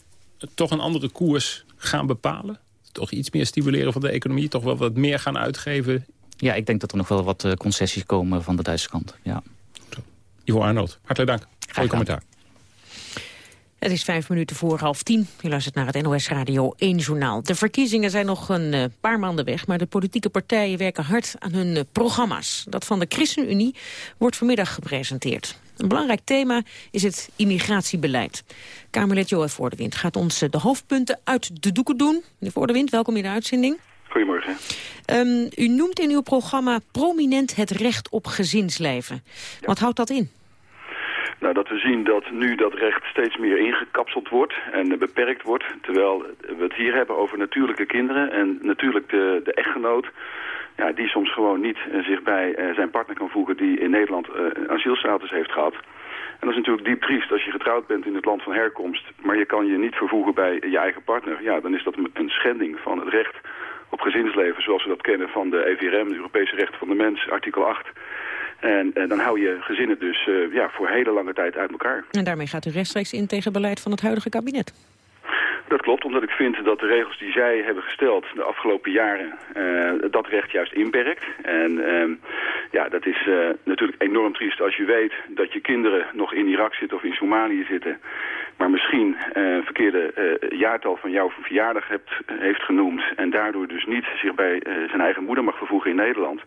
toch een andere koers gaan bepalen? Toch iets meer stimuleren van de economie? Toch wel wat meer gaan uitgeven? Ja, ik denk dat er nog wel wat eh, concessies komen van de Duitse kant. Ja. Ivo Arnold, hartelijk dank voor je commentaar. Het is vijf minuten voor half tien. Je luistert naar het NOS Radio 1 Journaal. De verkiezingen zijn nog een uh, paar maanden weg... maar de politieke partijen werken hard aan hun uh, programma's. Dat van de ChristenUnie wordt vanmiddag gepresenteerd. Een belangrijk thema is het immigratiebeleid. Kamerlid Joël Voordewind gaat ons uh, de hoofdpunten uit de doeken doen. Meneer Voordewind, welkom in de uitzending. Goedemorgen. Um, u noemt in uw programma prominent het recht op gezinsleven. Ja. Wat houdt dat in? Nou, dat we zien dat nu dat recht steeds meer ingekapseld wordt en beperkt wordt. Terwijl we het hier hebben over natuurlijke kinderen en natuurlijk de, de echtgenoot ja, die soms gewoon niet uh, zich bij uh, zijn partner kan voegen die in Nederland uh, asielstatus heeft gehad. En dat is natuurlijk diep triest als je getrouwd bent in het land van herkomst, maar je kan je niet vervoegen bij je eigen partner. Ja, dan is dat een schending van het recht op gezinsleven zoals we dat kennen van de EVRM, de Europese Rechten van de Mens, artikel 8. En, en dan hou je gezinnen dus ja, voor hele lange tijd uit elkaar. En daarmee gaat u rechtstreeks in tegen beleid van het huidige kabinet. Dat klopt, omdat ik vind dat de regels die zij hebben gesteld de afgelopen jaren uh, dat recht juist inperkt. En uh, ja, dat is uh, natuurlijk enorm triest als je weet dat je kinderen nog in Irak zitten of in Somalië zitten. Maar misschien een verkeerde jaartal van jouw verjaardag hebt, heeft genoemd. En daardoor dus niet zich bij zijn eigen moeder mag vervoegen in Nederland.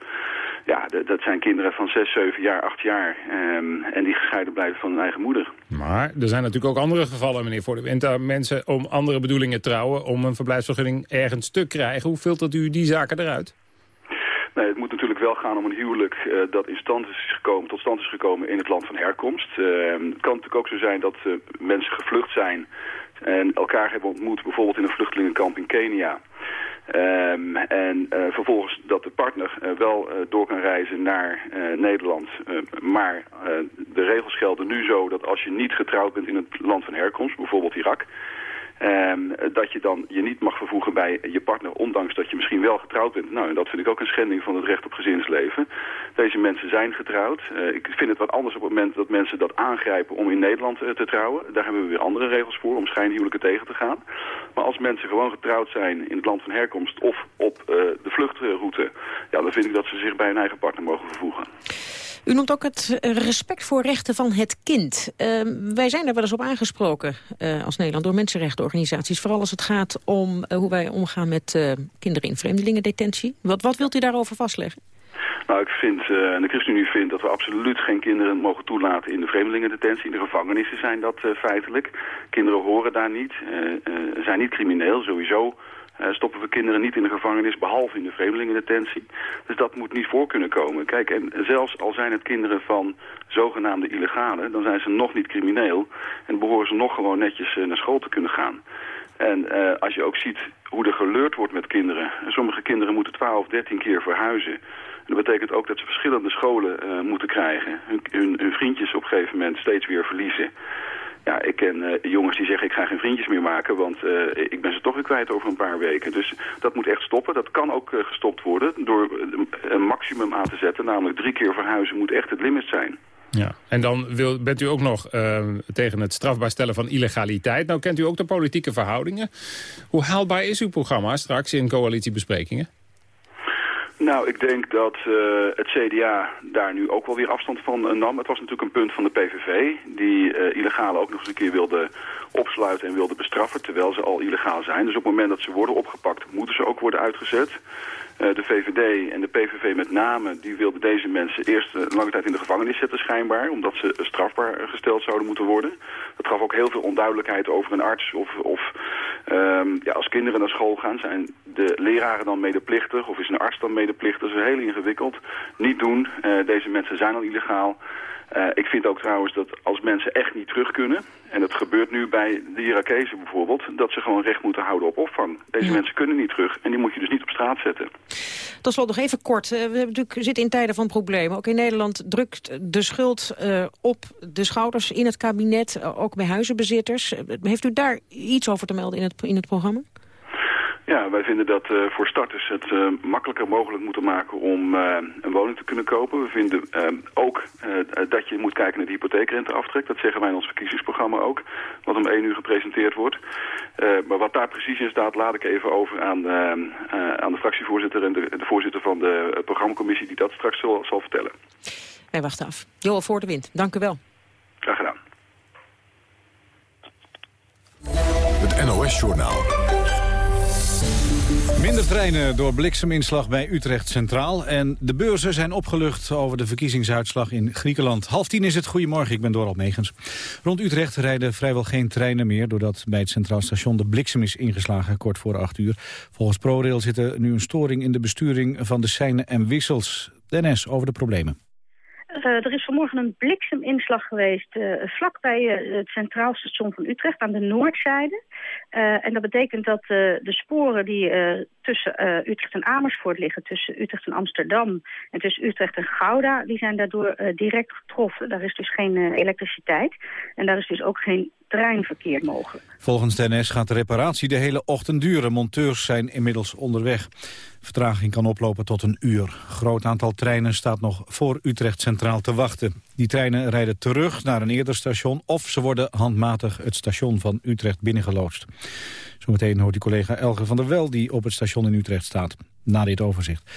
Ja, dat zijn kinderen van 6, 7 jaar, 8 jaar. Um, en die gescheiden blijven van hun eigen moeder. Maar er zijn natuurlijk ook andere gevallen, meneer Voor de Winter. Mensen om andere bedoelingen trouwen, om een verblijfsvergunning ergens te krijgen. Hoe filtert u die zaken eruit? Nee, het moet natuurlijk wel gaan om een huwelijk uh, dat in stand is gekomen, tot stand is gekomen in het land van herkomst. Uh, het kan natuurlijk ook zo zijn dat uh, mensen gevlucht zijn en elkaar hebben ontmoet, bijvoorbeeld in een vluchtelingenkamp in Kenia. Um, en vervolgens dat de partner wel door kan reizen naar Nederland. maar de regels gelden nu zo dat als je niet getrouwd bent in het land van herkomst, bijvoorbeeld Irak... Um, dat je dan je niet mag vervoegen bij je partner, ondanks dat je misschien wel getrouwd bent. Nou, en dat vind ik ook een schending van het recht op gezinsleven. Deze mensen zijn getrouwd. Uh, ik vind het wat anders op het moment dat mensen dat aangrijpen om in Nederland uh, te trouwen. Daar hebben we weer andere regels voor om schijnhuwelijken tegen te gaan. Maar als mensen gewoon getrouwd zijn in het land van herkomst of op uh, de vluchtroute, ja, dan vind ik dat ze zich bij hun eigen partner mogen vervoegen. U noemt ook het respect voor rechten van het kind. Uh, wij zijn daar wel eens op aangesproken uh, als Nederland door mensenrechtenorganisaties. Vooral als het gaat om uh, hoe wij omgaan met kinderen in vreemdelingendetentie. Wat, wat wilt u daarover vastleggen? Nou, ik vind, en de ChristenUnie vindt dat we absoluut geen kinderen mogen toelaten in de vreemdelingendetentie. In de gevangenissen zijn dat feitelijk. Kinderen horen daar niet, zijn niet crimineel, sowieso uh, stoppen we kinderen niet in de gevangenis, behalve in de vreemdelingendetentie. Dus dat moet niet voor kunnen komen. Kijk, en zelfs al zijn het kinderen van zogenaamde illegalen, dan zijn ze nog niet crimineel en behoren ze nog gewoon netjes uh, naar school te kunnen gaan. En uh, als je ook ziet hoe er geleurd wordt met kinderen. Sommige kinderen moeten 12 of 13 keer verhuizen. En dat betekent ook dat ze verschillende scholen moeten krijgen. Hun, hun vriendjes op een gegeven moment steeds weer verliezen. Ja, ik ken uh, jongens die zeggen ik ga geen vriendjes meer maken, want uh, ik ben ze toch weer kwijt over een paar weken. Dus dat moet echt stoppen. Dat kan ook uh, gestopt worden door een maximum aan te zetten, namelijk drie keer verhuizen moet echt het limit zijn. Ja, en dan wil, bent u ook nog tegen het strafbaar stellen van illegaliteit. Nou kent u ook de politieke verhoudingen. Hoe haalbaar is uw programma straks in coalitiebesprekingen? Nou, ik denk dat uh, het CDA daar nu ook wel weer afstand van uh, nam. Het was natuurlijk een punt van de PVV, die uh, illegalen ook nog eens een keer wilde opsluiten en wilde bestraffen, terwijl ze al illegaal zijn. Dus op het moment dat ze worden opgepakt, moeten ze ook worden uitgezet. Uh, de VVD en de PVV met name, die wilden deze mensen eerst uh, lange tijd in de gevangenis zetten schijnbaar, omdat ze strafbaar gesteld zouden moeten worden. Dat gaf ook heel veel onduidelijkheid over een arts of, of um, ja, als kinderen naar school gaan, zijn de leraren dan medeplichtig of is een arts dan medeplichtig. Dat is heel ingewikkeld. Niet doen, deze mensen zijn al illegaal. Uh, ik vind ook trouwens dat als mensen echt niet terug kunnen... en dat gebeurt nu bij de Irakezen bijvoorbeeld... dat ze gewoon recht moeten houden op opvang. Deze mensen kunnen niet terug en die moet je dus niet op straat zetten. Tot slot nog even kort. Uh, we hebben natuurlijk, zitten in tijden van problemen. Ook in Nederland drukt de schuld uh, op de schouders in het kabinet... ook bij huizenbezitters. heeft u daar iets over te melden in het, in het programma? Ja, wij vinden dat uh, voor starters het uh, makkelijker mogelijk moeten maken om uh, een woning te kunnen kopen. We vinden ook dat je moet kijken naar de hypotheekrenteaftrek. Dat zeggen wij in ons verkiezingsprogramma ook, wat om één uur gepresenteerd wordt. maar wat daar precies in staat, laat ik even over aan, aan de fractievoorzitter en de, de, voorzitter van de programmacommissie die dat straks zal, zal vertellen. Wij wachten af. Joel voor de wind, dank u wel. Graag gedaan. Het NOS-journaal. Minder treinen door blikseminslag bij Utrecht Centraal. En de beurzen zijn opgelucht over de verkiezingsuitslag in Griekenland. Half tien is het. Goedemorgen, ik ben Doral Megens. Rond Utrecht rijden vrijwel geen treinen meer... doordat bij het Centraal Station de bliksem is ingeslagen kort voor acht uur. Volgens ProRail zit er nu een storing in de besturing van de seinen en wissels. Dennis over de problemen. Uh, er is vanmorgen een blikseminslag geweest uh, vlakbij uh, het Centraal Station van Utrecht aan de noordzijde. en dat betekent dat de sporen die tussen Utrecht en Amersfoort liggen, tussen Utrecht en Amsterdam en tussen Utrecht en Gouda, die zijn daardoor direct getroffen. Daar is dus geen elektriciteit en daar is dus ook geen treinverkeer mogelijk. Volgens de NS gaat de reparatie de hele ochtend duren. Monteurs zijn inmiddels onderweg. Vertraging kan oplopen tot een uur. Groot aantal treinen staat nog voor Utrecht Centraal te wachten. Die treinen rijden terug naar een eerder station... of ze worden handmatig het station van Utrecht binnengeloodst. Zometeen hoort die collega Elger van der Wel... die op het station in Utrecht staat, na dit overzicht.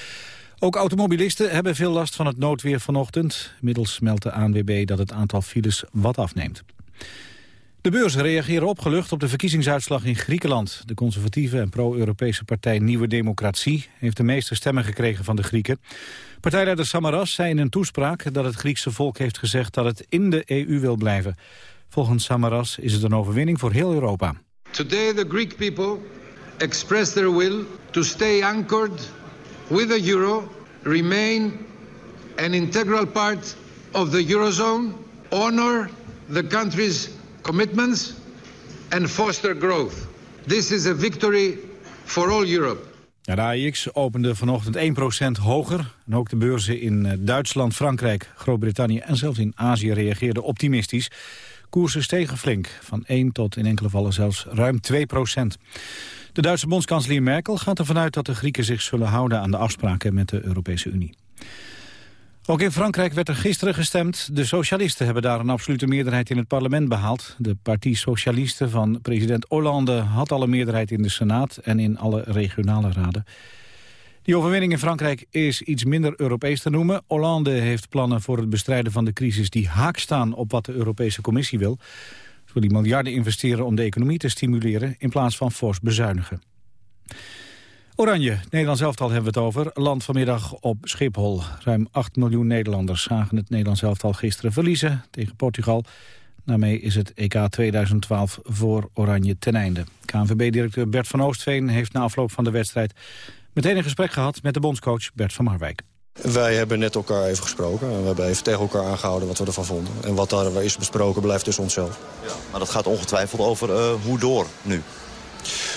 Ook automobilisten hebben veel last van het noodweer vanochtend. Middels meldt de ANWB dat het aantal files wat afneemt. De beurzen reageren opgelucht op de verkiezingsuitslag in Griekenland. De conservatieve en pro-Europese partij Nieuwe Democratie... heeft de meeste stemmen gekregen van de Grieken. Partijleider Samaras zei in een toespraak dat het Griekse volk heeft gezegd... dat het in de EU wil blijven. Volgens Samaras is het een overwinning voor heel Europa. Today the Greek people express their will to stay anchored with the euro... remain an integral part of the eurozone... honor the country's commitments and foster growth. This is a victory for all Europe. De AIX opende vanochtend 1% hoger. En ook de beurzen in eh, Duitsland, Frankrijk, Groot-Brittannië en zelfs in Azië reageerden optimistisch. Koersen stegen flink, van 1 tot in enkele gevallen zelfs ruim 2%. De Duitse bondskanselier Merkel gaat ervan uit dat de Grieken zich zullen houden aan de afspraken met de Europese Unie. Ook in Frankrijk werd er gisteren gestemd. De socialisten hebben daar een absolute meerderheid in het parlement behaald. De Partie Socialisten van president Hollande had al een meerderheid in de Senaat en in alle regionale raden. Die overwinning in Frankrijk is iets minder Europees te noemen. Hollande heeft plannen voor het bestrijden van de crisis die haak staan op wat de Europese Commissie wil. Ze wil die miljarden investeren om de economie te stimuleren in plaats van fors bezuinigen. Oranje, Nederlands elftal hebben we het over. Land vanmiddag op Schiphol. Ruim 8 miljoen Nederlanders zagen het Nederlands elftal gisteren verliezen tegen Portugal. Daarmee is het EK 2012 voor Oranje ten einde. KNVB-directeur Bert van Oostveen heeft na afloop van de wedstrijd... meteen een gesprek gehad met de bondscoach Bert van Marwijk. Wij hebben net elkaar even gesproken. En we hebben even tegen elkaar aangehouden wat we ervan vonden. En wat daar is besproken blijft tussen onszelf. Ja, maar dat gaat ongetwijfeld over uh, hoe door nu.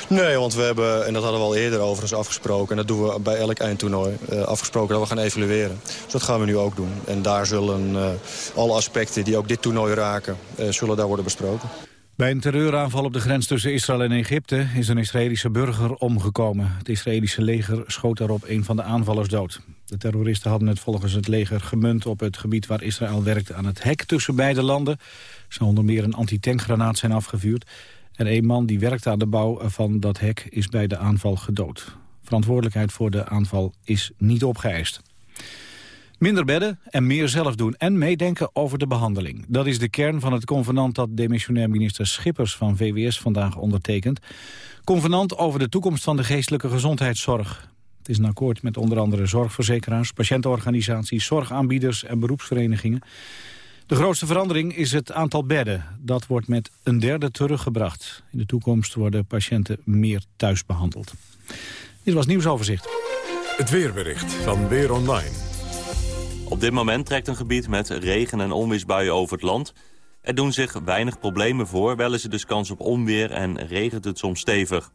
Nee, want we hebben, en dat hadden we al eerder overigens afgesproken... en dat doen we bij elk eindtoernooi, uh, afgesproken dat we gaan evalueren. Dus dat gaan we nu ook doen. En daar zullen uh, alle aspecten die ook dit toernooi raken, uh, zullen daar worden besproken. Bij een terreuraanval op de grens tussen Israël en Egypte is een Israëlische burger omgekomen. Het Israëlische leger schoot daarop een van de aanvallers dood. De terroristen hadden het volgens het leger gemunt op het gebied waar Israël werkt aan het hek tussen beide landen. Zou onder meer een antitankgranaat zijn afgevuurd. En een man die werkte aan de bouw van dat hek is bij de aanval gedood. Verantwoordelijkheid voor de aanval is niet opgeëist. Minder bedden en meer zelf doen en meedenken over de behandeling. Dat is de kern van het convenant dat demissionair minister Schippers van VWS vandaag ondertekent. Convenant over de toekomst van de geestelijke gezondheidszorg. Het is een akkoord met onder andere zorgverzekeraars, patiëntenorganisaties, zorgaanbieders en beroepsverenigingen. De grootste verandering is het aantal bedden. Dat wordt met een derde teruggebracht. In de toekomst worden patiënten meer thuis behandeld. Dit was nieuwsoverzicht. Het weerbericht van Weer Online. Op dit moment trekt een gebied met regen- en onweersbuien over het land. Er doen zich weinig problemen voor, wel is er dus kans op onweer en regent het soms stevig.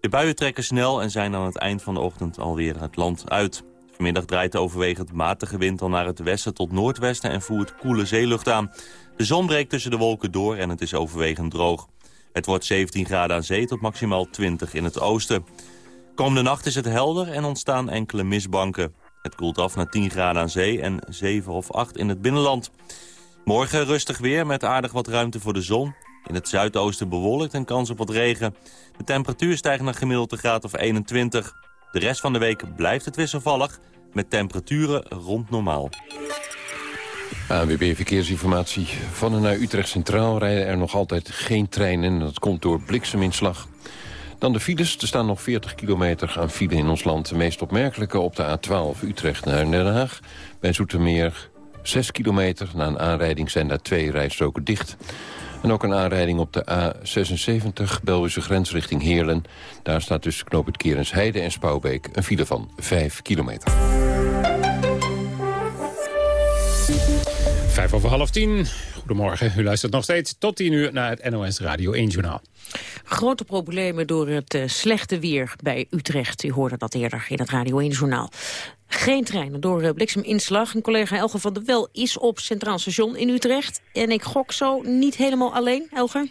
De buien trekken snel en zijn aan het eind van de ochtend alweer het land uit. Vanmiddag draait de overwegend matige wind al naar het westen tot noordwesten en voert koele zeelucht aan. De zon breekt tussen de wolken door en het is overwegend droog. Het wordt 17 graden aan zee tot maximaal 20 in het oosten. Komende nacht is het helder en ontstaan enkele mistbanken. Het koelt af naar 10 graden aan zee en 7 of 8 in het binnenland. Morgen rustig weer met aardig wat ruimte voor de zon. In het zuidoosten bewolkt en kans op wat regen. De temperatuur stijgt naar gemiddeld een graad of 21. De rest van de week blijft het wisselvallig met temperaturen rond normaal. ANWB Verkeersinformatie. Van en naar Utrecht Centraal rijden er nog altijd geen treinen. En dat komt door blikseminslag. Dan de files. Er staan nog 40 kilometer aan file in ons land. De meest opmerkelijke op de A12 Utrecht naar Den Haag. Bij Zoetermeer 6 kilometer. Na een aanrijding zijn daar twee rijstroken dicht. En ook een aanrijding op de A76, Belgische grens richting Heerlen. Daar staat tussen knoop het Kerensheide en Spouwbeek een file van 5 kilometer. Vijf over half tien. Goedemorgen, u luistert nog steeds tot tien uur naar het NOS Radio 1 Journaal. Grote problemen door het uh, slechte weer bij Utrecht. U hoorde dat eerder in het Radio 1 Journaal. Geen treinen door uh, blikseminslag. Een collega Elger van der Wel is op Centraal Station in Utrecht. En ik gok zo niet helemaal alleen, Elger?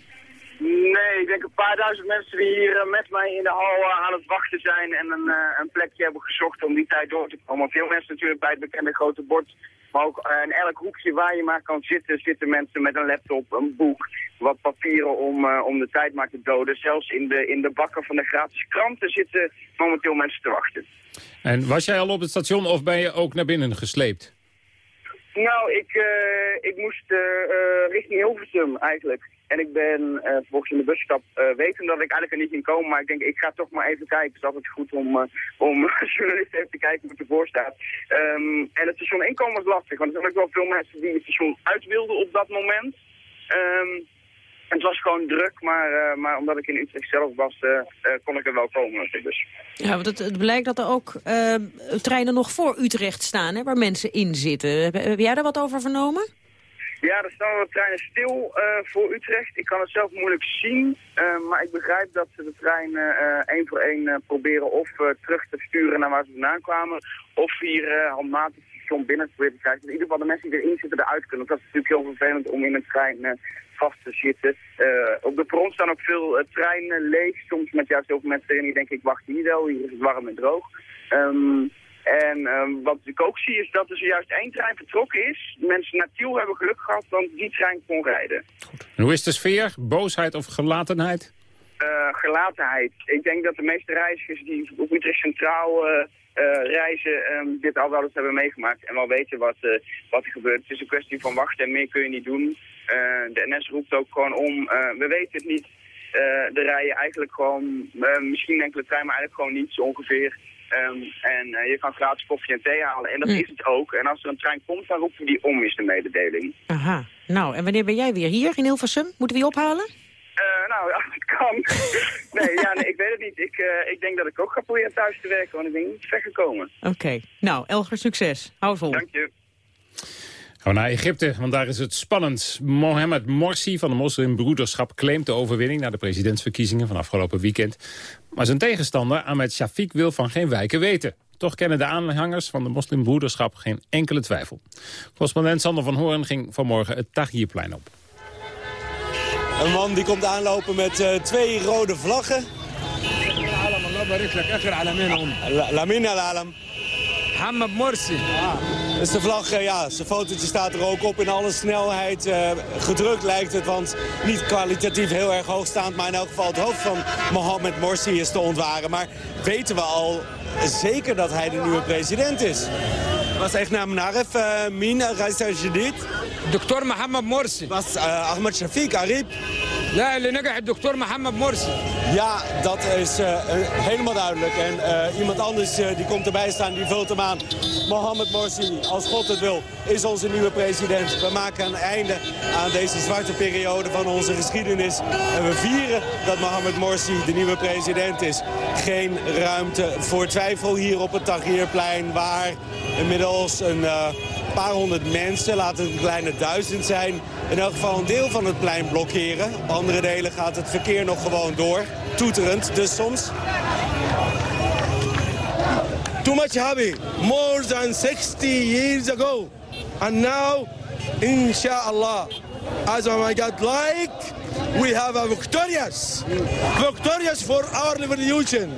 Nee, ik denk een paar duizend mensen die hier uh, met mij in de hal aan het wachten zijn en een, een, plekje hebben gezocht om die tijd door te komen. Veel mensen natuurlijk bij het bekende grote bord, maar ook in elk hoekje waar je maar kan zitten, zitten mensen met een laptop, een boek, wat papieren om, om de tijd maar te doden. Zelfs in de, in de bakken van de gratis kranten zitten momenteel mensen te wachten. En was jij al op het station of ben je ook naar binnen gesleept? Nou, ik, ik moest richting Hilversum eigenlijk. En ik ben uh, vervolgens in de bus gestapt, uh, weten dat ik eigenlijk er niet ging komen. Maar ik denk, ik ga toch maar even kijken. Het is altijd goed om, uh, om journalisten even te kijken het ervoor staat. Um, en het station inkomen was lastig. Want er zijn ook wel veel mensen die het station uit wilden op dat moment. Um, het was gewoon druk, maar, maar omdat ik in Utrecht zelf was, kon ik er wel komen. Dus. Ja, want het, het blijkt dat er ook treinen nog voor Utrecht staan, hè, waar mensen in zitten. Heb jij daar wat over vernomen? Ja, er staan wat treinen stil uh, voor Utrecht. Ik kan het zelf moeilijk zien, uh, maar ik begrijp dat ze de treinen uh, één voor één proberen of terug te sturen naar waar ze vandaan kwamen, of hier handmatig station binnen proberen te krijgen. In ieder geval de mensen die erin zitten eruit kunnen. Dat is natuurlijk heel vervelend om in een trein vast te zitten. op de perron staan ook veel treinen leeg, soms met juist veel mensen erin die denken ik wacht hier wel, hier is het warm en droog. Um, en um, wat ik ook zie is dat er zojuist één trein vertrokken is. Mensen naar Tiel hebben geluk gehad, want die trein kon rijden. En hoe is de sfeer? Boosheid of gelatenheid? Uh, gelatenheid. Ik denk dat de meeste reizigers die op Utrecht Centraal uh, uh, reizen um, dit al wel eens hebben meegemaakt. En wel weten wat, wat er gebeurt. Het is een kwestie van wachten en meer kun je niet doen. de NS roept ook gewoon om, we weten het niet. er rijden eigenlijk gewoon, misschien enkele trein, maar eigenlijk gewoon niets ongeveer. Um, en uh, je kan gratis koffie en thee halen. En dat mm. is het ook. En als er een trein komt, dan roepen we die om, is de mededeling. Aha. Nou, en wanneer ben jij weer hier in Hilversum? Moeten we je ophalen? Uh, nou, ja, dat kan. nee, ja, nee, ik weet het niet. Ik, uh, ik denk dat ik ook ga proberen thuis te werken, want ik ben niet weggekomen. Oké. Okay. Nou, Elger, succes. Hou vol. Dank je. Gaan we naar Egypte, want daar is het spannend. Mohamed Morsi van de moslimbroederschap claimt de overwinning... na de presidentsverkiezingen van afgelopen weekend. Maar zijn tegenstander, Ahmed Shafiq, wil van geen wijken weten. Toch kennen de aanhangers van de moslimbroederschap geen enkele twijfel. Correspondent Sander van Hoorn ging vanmorgen het Tahrirplein op. Een man die komt aanlopen met uh, twee rode vlaggen. Lamin al-alam. Mohamed Morsi. Ja. Dus de vlag, eh, ja, zijn fotootje staat er ook op in alle snelheid. Uh, gedrukt lijkt het, want niet kwalitatief heel erg hoogstaand. Maar in elk geval het hoofd van Mohamed Morsi is te ontwaren. Maar weten we al zeker dat hij de nieuwe president is? Was echt naam Naref, uh, Mina, Raisa Jadid? Dr. Mohamed Morsi. Was uh, Ahmed Shafiq, Arib? لا اللي نجح الدكتور محمد مرسي Ja, dat is uh, helemaal duidelijk. En uh, iemand anders uh, die komt erbij staan, die vult hem aan. Mohamed Morsi, als God het wil, is onze nieuwe president. We maken een einde aan deze zwarte periode van onze geschiedenis. En we vieren dat Mohamed Morsi de nieuwe president is. Geen ruimte voor twijfel hier op het Tahrirplein... waar inmiddels een paar honderd mensen, laat het een kleine duizend zijn... in elk geval een deel van het plein blokkeren. Andere delen gaat het verkeer nog gewoon door. Toeterend dus soms. Too much hobby. More than 60 years ago. And now, inshallah, as my God like, we have a victorious. Victorious for our revolution.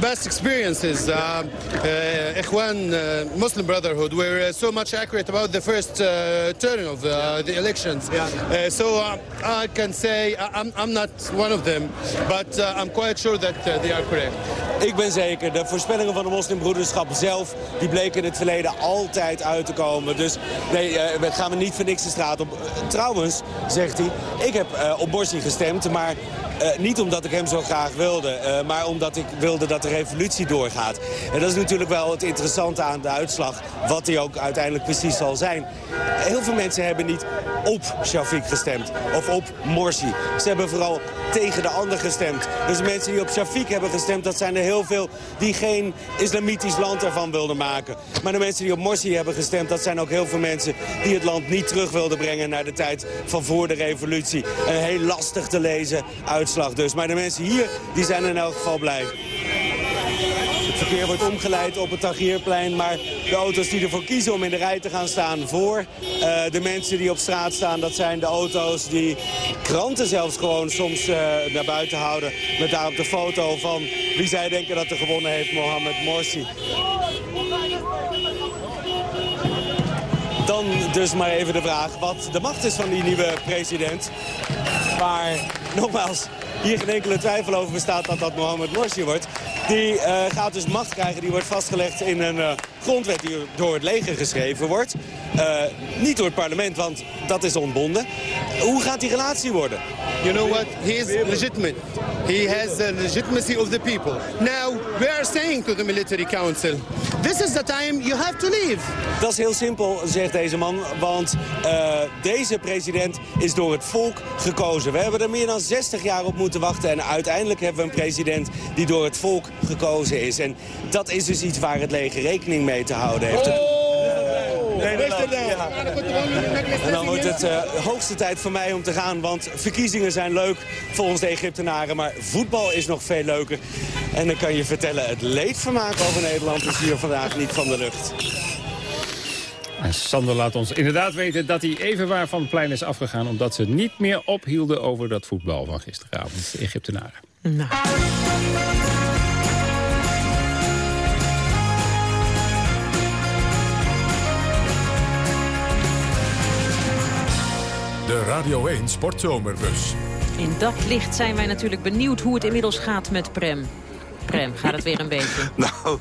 Best experiences. Uh, uh, Ikhwan, uh, Muslim Brotherhood, were uh, so much accurate about the first uh, turn of uh, the elections. Uh, so uh, I can say I'm, I'm not one of them, but uh, I'm quite sure that uh, they are correct. Ik ben zeker, de voorspellingen van de moslimbroederschap zelf... die bleken in het verleden altijd uit te komen. Dus nee, eh, we gaan we niet voor niks de straat op. Eh, trouwens, zegt hij, ik heb eh, op Borsi gestemd... maar eh, niet omdat ik hem zo graag wilde... eh, maar omdat ik wilde dat de revolutie doorgaat. En dat is natuurlijk wel het interessante aan de uitslag... wat die ook uiteindelijk precies zal zijn. Heel veel mensen hebben niet op Shafiq gestemd of op Morsi. Ze hebben vooral tegen de ander gestemd. Dus de mensen die op Shafiq hebben gestemd, dat zijn er heel veel die geen islamitisch land ervan wilden maken. Maar de mensen die op Morsi hebben gestemd, dat zijn ook heel veel mensen die het land niet terug wilden brengen naar de tijd van voor de revolutie. Een heel lastig te lezen uitslag dus. Maar de mensen hier, die zijn in elk geval blij. Het verkeer wordt omgeleid op het Tagierplein, maar de auto's die ervoor kiezen om in de rij te gaan staan voor eh, de mensen die op straat staan, dat zijn de auto's die kranten zelfs gewoon soms eh, naar buiten houden met daarop de foto van wie zij denken dat er gewonnen heeft, Mohamed Morsi. Dan dus maar even de vraag wat de macht is van die nieuwe president. Maar nogmaals, hier geen enkele twijfel over bestaat dat dat Mohamed Morsi wordt. Die eh, gaat dus macht krijgen, die wordt vastgelegd in een eh, grondwet die door het leger geschreven wordt. Eh, niet door het parlement, want dat is ontbonden. Hoe gaat die relatie worden? You know what? He is legitimate. He has the legitimacy of the people. Now, we are saying to the military council, this is the time you have to leave. Dat is heel simpel, zegt deze man, want eh, deze president is door het volk gekozen. We hebben er meer dan 60 jaar op moeten wachten en uiteindelijk hebben we een president die door het volk gekozen is. En dat is dus iets waar het leger rekening mee te houden heeft. Nederland, ja. En dan wordt het eh, hoogste tijd voor mij om te gaan, want verkiezingen zijn leuk volgens de Egyptenaren, maar voetbal is nog veel leuker. En dan kan je vertellen, het leedvermaak over Nederland is hier vandaag niet van de lucht. En Sander laat ons inderdaad weten dat hij even waar van het plein is afgegaan... omdat ze niet meer ophielden over dat voetbal van gisteravond, de Egyptenaren. Nou. De Radio 1 Sportzomerbus. In dat licht zijn wij natuurlijk benieuwd hoe het inmiddels gaat met Prem. Prem, gaat het weer een beetje? Nou,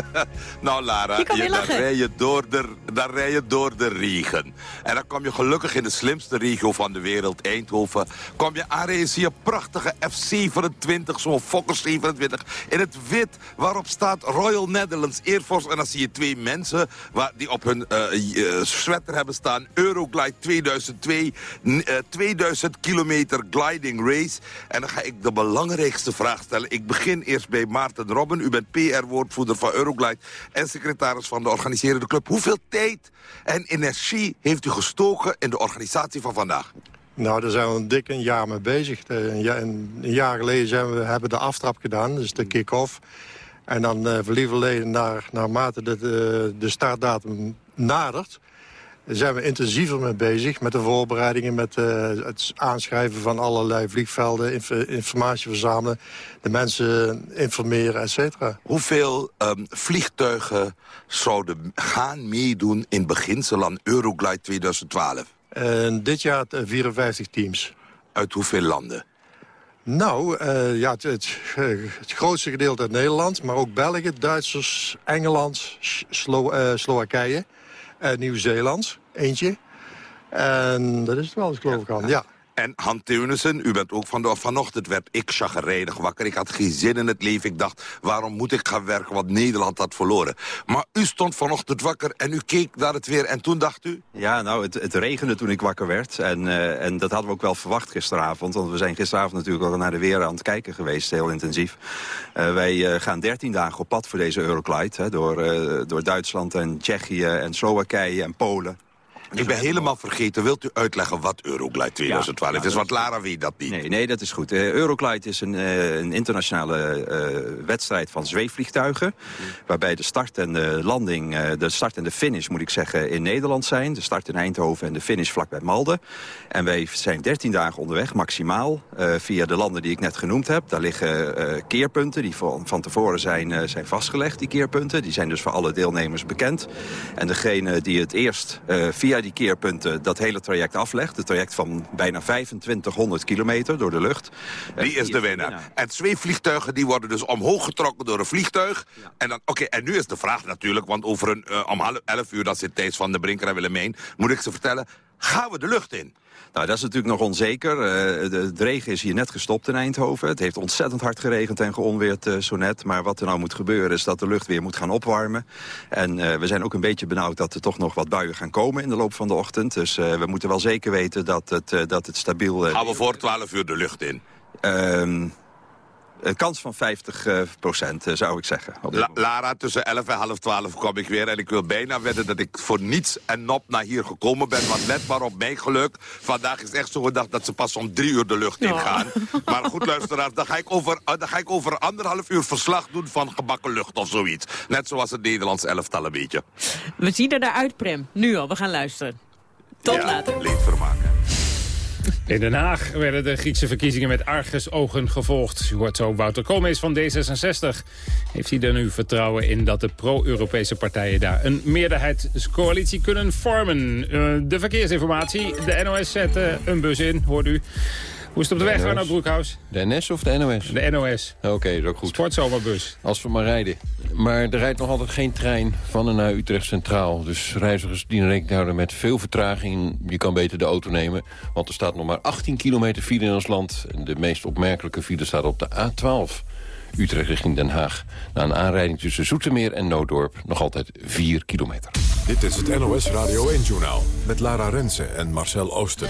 nou Lara, Je dan, rij je door de, dan rij je door de regen. En dan kom je gelukkig in de slimste regio van de wereld, Eindhoven. Kom je aan en zie je prachtige F-27, zo'n Fokker 27. In het wit waarop staat Royal Netherlands Air Force. En dan zie je twee mensen waar, die op hun eh, sweater hebben staan. Euroglide 2002, n- eh, 2000 kilometer gliding race. En dan ga ik de belangrijkste vraag stellen. Ik begin eerst bij Maarten Robben. U bent PR-woordvoerder van Euroglide en secretaris van de organiserende club. Hoeveel tijd en energie heeft u gestoken in de organisatie van vandaag? Nou, daar zijn we een dik een jaar mee bezig. Eh, Een jaar, geleden we, hebben we de aftrap gedaan, dus de kick-off. En dan uh, verleden naar, naarmate de, de, de startdatum nadert... zijn we intensiever mee bezig met de voorbereidingen... met eh, het aanschrijven van allerlei vliegvelden, inf- informatie verzamelen... de mensen informeren, et cetera. Hoeveel ehm, vliegtuigen zouden gaan meedoen in beginsel aan Euroglide 2012? En dit jaar eh, 54 teams. Uit hoeveel landen? Nou, eh, ja, het, het, eh, het grootste gedeelte uit Nederland, maar ook België, Duitsers, Engeland, Slo eh, Slowakije, eh, Nieuw-Zeeland, eentje. En dat is het wel, geloof ik al. Ja. En Han Teunissen, u bent ook van de... Vanochtend werd ik chagrijnig wakker. Ik had geen zin in het leven. Ik dacht, waarom moet ik gaan werken? Want Nederland had verloren. Maar u stond vanochtend wakker en u keek naar het weer. En toen dacht u... Ja, nou, het, het regende toen ik wakker werd. En, uh, en dat hadden we ook wel verwacht gisteravond. Want we zijn gisteravond natuurlijk al naar de weer aan het kijken geweest. Heel intensief. Uh, wij uh, gaan 13 dagen op pad voor deze Euroglide. Hè, door, door Duitsland en Tsjechië en Slowakije en Polen. Ik ben helemaal vergeten. Wilt u uitleggen wat Euroglide 2012 ja, is? Want Lara weet dat niet. Nee, nee dat is goed. Uh, Euroglide is een, uh, een internationale uh, wedstrijd van zweefvliegtuigen. Waarbij de start en de landing, de start en de finish moet ik zeggen, in Nederland zijn. De start in Eindhoven en de finish vlakbij Malden. En wij zijn 13 dagen onderweg, maximaal, via de landen die ik net genoemd heb. Daar liggen keerpunten die van, van tevoren zijn, zijn vastgelegd, die keerpunten. Die zijn dus voor alle deelnemers bekend. En degene die het eerst via die keerpunten dat hele traject aflegt. Het traject van bijna 2500 kilometer door de lucht. Die is de winnaar. En zweefvliegtuigen die worden dus omhoog getrokken door een vliegtuig. En, dan, oké, en nu is de vraag natuurlijk, want over een, uh, om half elf uur... dat zit Thijs van de Brinker en Willemijn, moet ik ze vertellen... gaan we de lucht in? Nou, dat is natuurlijk nog onzeker. Uh, de, de, regen is hier net gestopt in Eindhoven. Het heeft ontzettend hard geregend en geonweerd uh, zo net. Maar wat er nou moet gebeuren is dat de lucht weer moet gaan opwarmen. En uh, we zijn ook een beetje benauwd dat er toch nog wat buien gaan komen in de loop van de ochtend. Dus we moeten wel zeker weten dat het, dat het stabiel... Gaan we voor 12 uur de lucht in? Ehm, een kans van 50 uh, procent, uh, zou ik zeggen. La Lara, tussen 11 en half 12 kom ik weer. En ik wil bijna wedden dat ik voor niets en nop naar hier gekomen ben. Want let maar op mijn geluk. Vandaag is echt zo gedacht dat ze pas om drie uur de lucht in gaan. Maar goed, luisteraars, dan ga, ik over, uh, dan ga ik over anderhalf uur verslag doen van gebakken lucht of zoiets. Net zoals het Nederlands elftal een beetje. We zien er naar uit, Prem. Nu al, we gaan luisteren. Tot ja, later. Leedvermaken. In Den Haag werden de Griekse verkiezingen met argusogen gevolgd. U hoort zo Wouter Koolmees van D66. Heeft hij er nu vertrouwen in dat de pro-Europese partijen daar een meerderheidscoalitie kunnen vormen? Uh, de verkeersinformatie. De NOS zet uh, een bus in, hoort u. Hoe is het op de, de weg, Arno Broekhuis? De NS of de NOS? De NOS. Oké, okay, dat is ook goed. Sportzomerbus. Als we maar rijden. Maar er rijdt nog altijd geen trein van en naar Utrecht Centraal. Dus reizigers dienen rekening te houden met veel vertraging. Je kan beter de auto nemen, want er staat nog maar 18 kilometer file in ons land. De meest opmerkelijke file staat op de A12. Utrecht richting Den Haag. Na een aanrijding tussen Zoetermeer en Nooddorp nog altijd 4 kilometer. Dit is het NOS Radio 1-journaal met Lara Rensen en Marcel Oosten.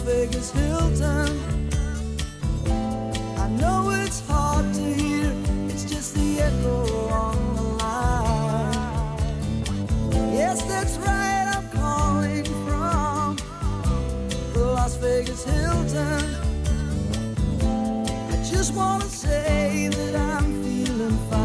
Vegas Hilton. I know it's hard to hear, it's just the echo on the line. Yes, that's right, I'm calling from the Las Vegas Hilton. I just want to say that I'm feeling fine.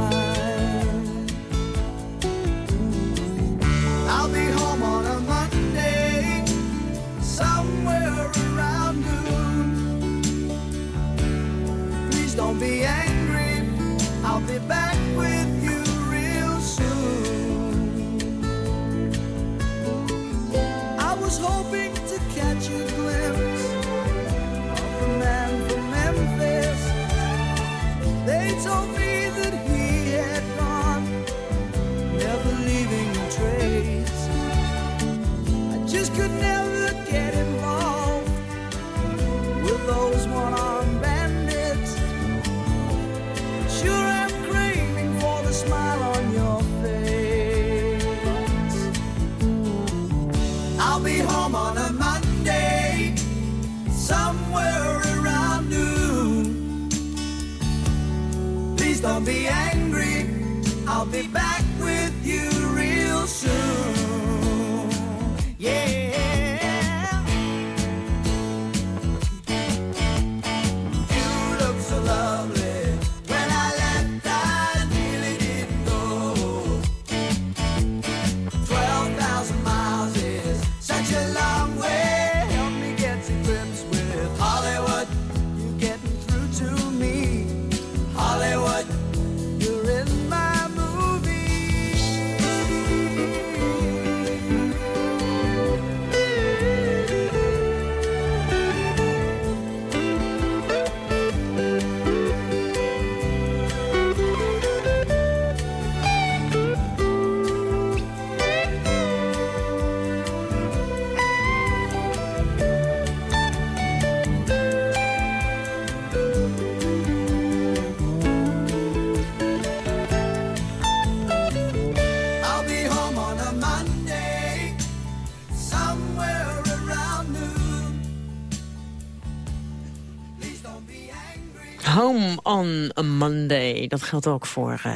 On a Monday. Dat geldt ook voor uh,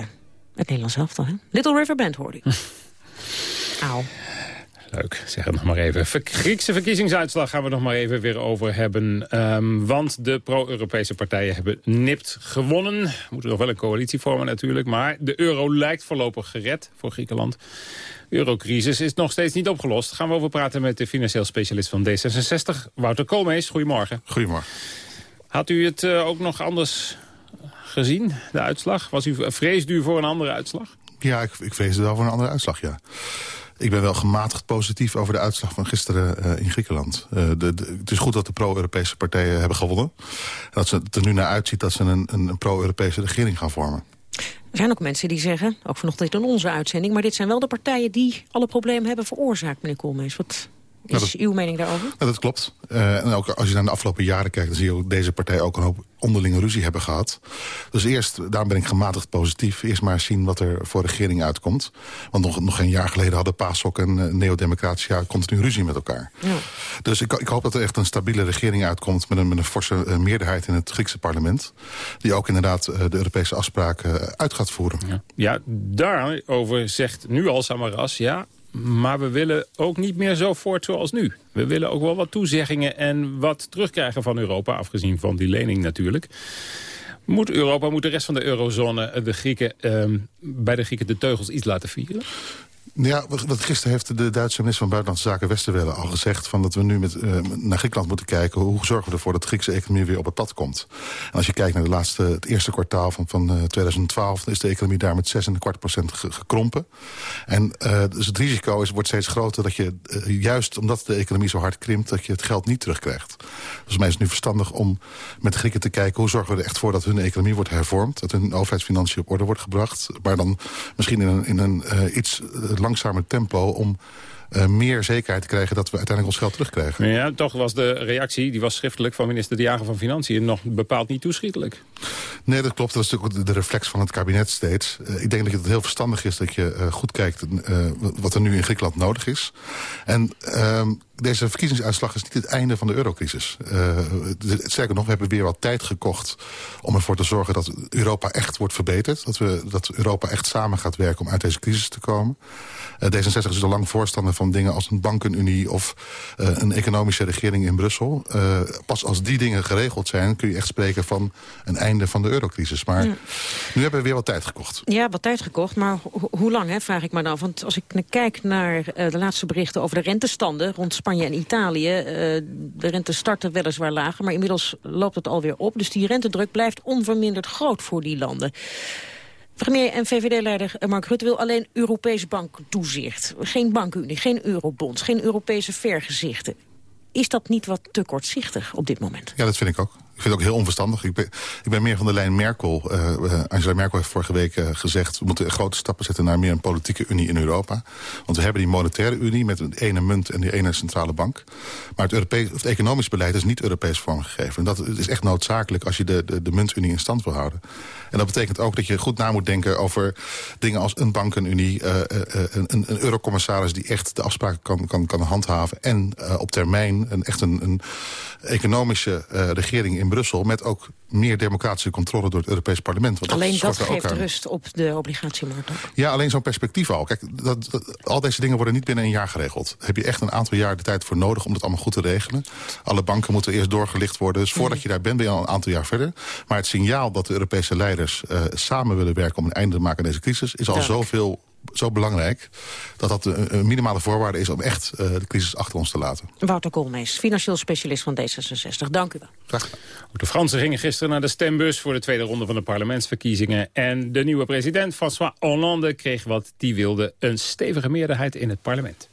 het Nederlands elftal, hè? Little River Band hoorde ik. Auw. Leuk, zeg het nog maar even. Ver Griekse verkiezingsuitslag gaan we nog maar even weer over hebben. Um, want de pro-Europese partijen hebben nipt gewonnen. Moeten nog wel een coalitie vormen natuurlijk. Maar de euro lijkt voorlopig gered voor Griekenland. De eurocrisis is nog steeds niet opgelost. Gaan we over praten met de financieel specialist van D66, Wouter Koolmees. Goedemorgen. Goedemorgen. Had u het uh, ook nog anders gezien, de uitslag? Was u, vreesde u voor een andere uitslag? Ja, ik, ik vreesde wel voor een andere uitslag, ja. Ik ben wel gematigd positief over de uitslag van gisteren uh, in Griekenland. Uh, de, de, het is goed dat de pro-Europese partijen hebben gewonnen. En dat ze, het er nu naar uitziet dat ze een, een, een pro-Europese regering gaan vormen. Er zijn ook mensen die zeggen, ook vanochtend in onze uitzending... maar dit zijn wel de partijen die alle problemen hebben veroorzaakt, meneer Koolmees. Wat is Nou, dat- uw mening daarover? Ja, dat klopt. Uh, en ook als je naar de afgelopen jaren kijkt... dan zie je ook deze partij ook een hoop onderlinge ruzie hebben gehad. Dus eerst, daarom ben ik gematigd positief... eerst maar zien wat er voor regering uitkomt. Want nog, nog geen jaar geleden hadden PASOK en uh, Neo-Democratia... continu ruzie met elkaar. Ja. Dus ik, ik hoop dat er echt een stabiele regering uitkomt... met een, met een forse uh, meerderheid in het Griekse parlement... die ook inderdaad uh, de Europese afspraken uit gaat voeren. Ja. ja, daarover zegt nu al Samaras... ja, maar we willen ook niet meer zo voort zoals nu. We willen ook wel wat toezeggingen en wat terugkrijgen van Europa... afgezien van die lening natuurlijk. Moet Europa, moet de rest van de eurozone de Grieken, eh, bij de Grieken de teugels iets laten vieren? Ja, wat gisteren heeft de Duitse minister van Buitenlandse Zaken Westerwelle al gezegd... Van dat we nu met, uh, naar Griekenland moeten kijken... hoe zorgen we ervoor dat de Griekse economie weer op het pad komt. En als je kijkt naar de laatste, het eerste kwartaal van, van uh, 2012... dan is de economie daar met 6,25 procent ge gekrompen. En uh, dus het risico is, wordt steeds groter dat je, juist omdat de economie zo hard krimpt... dat je het geld niet terugkrijgt. Dus mij is het nu verstandig om met Grieken te kijken... hoe zorgen we er echt voor dat hun economie wordt hervormd... dat hun overheidsfinanciën op orde wordt gebracht... maar dan misschien in een, in een uh, iets langzamer tempo om uh, meer zekerheid te krijgen dat we uiteindelijk ons geld terugkrijgen. Ja, toch was de reactie, die was schriftelijk van minister De Jager van Financiën... nog bepaald niet toeschietelijk. Nee, dat klopt. Dat is natuurlijk de reflex van het kabinet steeds. Uh, ik denk dat het heel verstandig is dat je uh, goed kijkt wat er nu in Griekenland nodig is. En ehm, deze verkiezingsuitslag is niet het einde van de eurocrisis. Uh, sterker nog, we hebben weer wat tijd gekocht om ervoor te zorgen dat Europa echt wordt verbeterd. Dat, we, dat Europa echt samen gaat werken om uit deze crisis te komen. Uh, D66 is al lang voorstander van dingen als een bankenunie of uh, een economische regering in Brussel. Uh, pas als die dingen geregeld zijn kun je echt spreken van een einde van de eurocrisis. Maar ja. nu hebben we weer wat tijd gekocht. Ja, wat tijd gekocht, maar ho hoe lang, hè, vraag ik me dan. Want als ik kijk naar de laatste berichten over de rentestanden rond Spanje en Italië. De rente startte weliswaar lager, maar inmiddels loopt het alweer op. Dus die rentedruk blijft onverminderd groot voor die landen. Premier en VVD-leider Mark Rutte wil alleen Europees banktoezicht. Geen bankunie, geen eurobonds, geen Europese vergezichten. Is dat niet wat te kortzichtig op dit moment? Ja, dat vind ik ook. Vind het ook heel onverstandig. Ik ben, ik ben meer van de lijn Merkel. Uh, Angela Merkel heeft vorige week uh, gezegd... we moeten grote stappen zetten naar meer een politieke unie in Europa. Want we hebben die monetaire unie met een ene munt en die ene centrale bank. Maar het, Europees, het economisch beleid is niet Europees vormgegeven. En dat is echt noodzakelijk als je de, de, muntunie in stand wil houden. En dat betekent ook dat je goed na moet denken over dingen als een bankenunie... Uh, een, een eurocommissaris die echt de afspraken kan, kan, kan handhaven... en op termijn een, echt een, een economische regering in Brussel... met ook meer democratische controle door het Europees Parlement. Want alleen dat, dat geeft rust op de obligatiemarkt ook. Ja, alleen zo'n perspectief al. Kijk, dat, dat, al deze dingen worden niet binnen een jaar geregeld. Heb je echt een aantal jaar de tijd voor nodig om dat allemaal goed te regelen. Alle banken moeten eerst doorgelicht worden. Dus voordat je daar bent, ben je al een aantal jaar verder. Maar het signaal dat de Europese leiders uh, samen willen werken... om een einde te maken aan deze crisis, is al zoveel zo belangrijk dat dat een, minimale voorwaarde is om echt uh, de crisis achter ons te laten. Wouter Koolmees, financieel specialist van D66. Dank u wel. Graag. Ook de Fransen gingen gisteren naar de stembus voor de tweede ronde van de parlementsverkiezingen. En de nieuwe president François Hollande kreeg wat die wilde. Een stevige meerderheid in het parlement.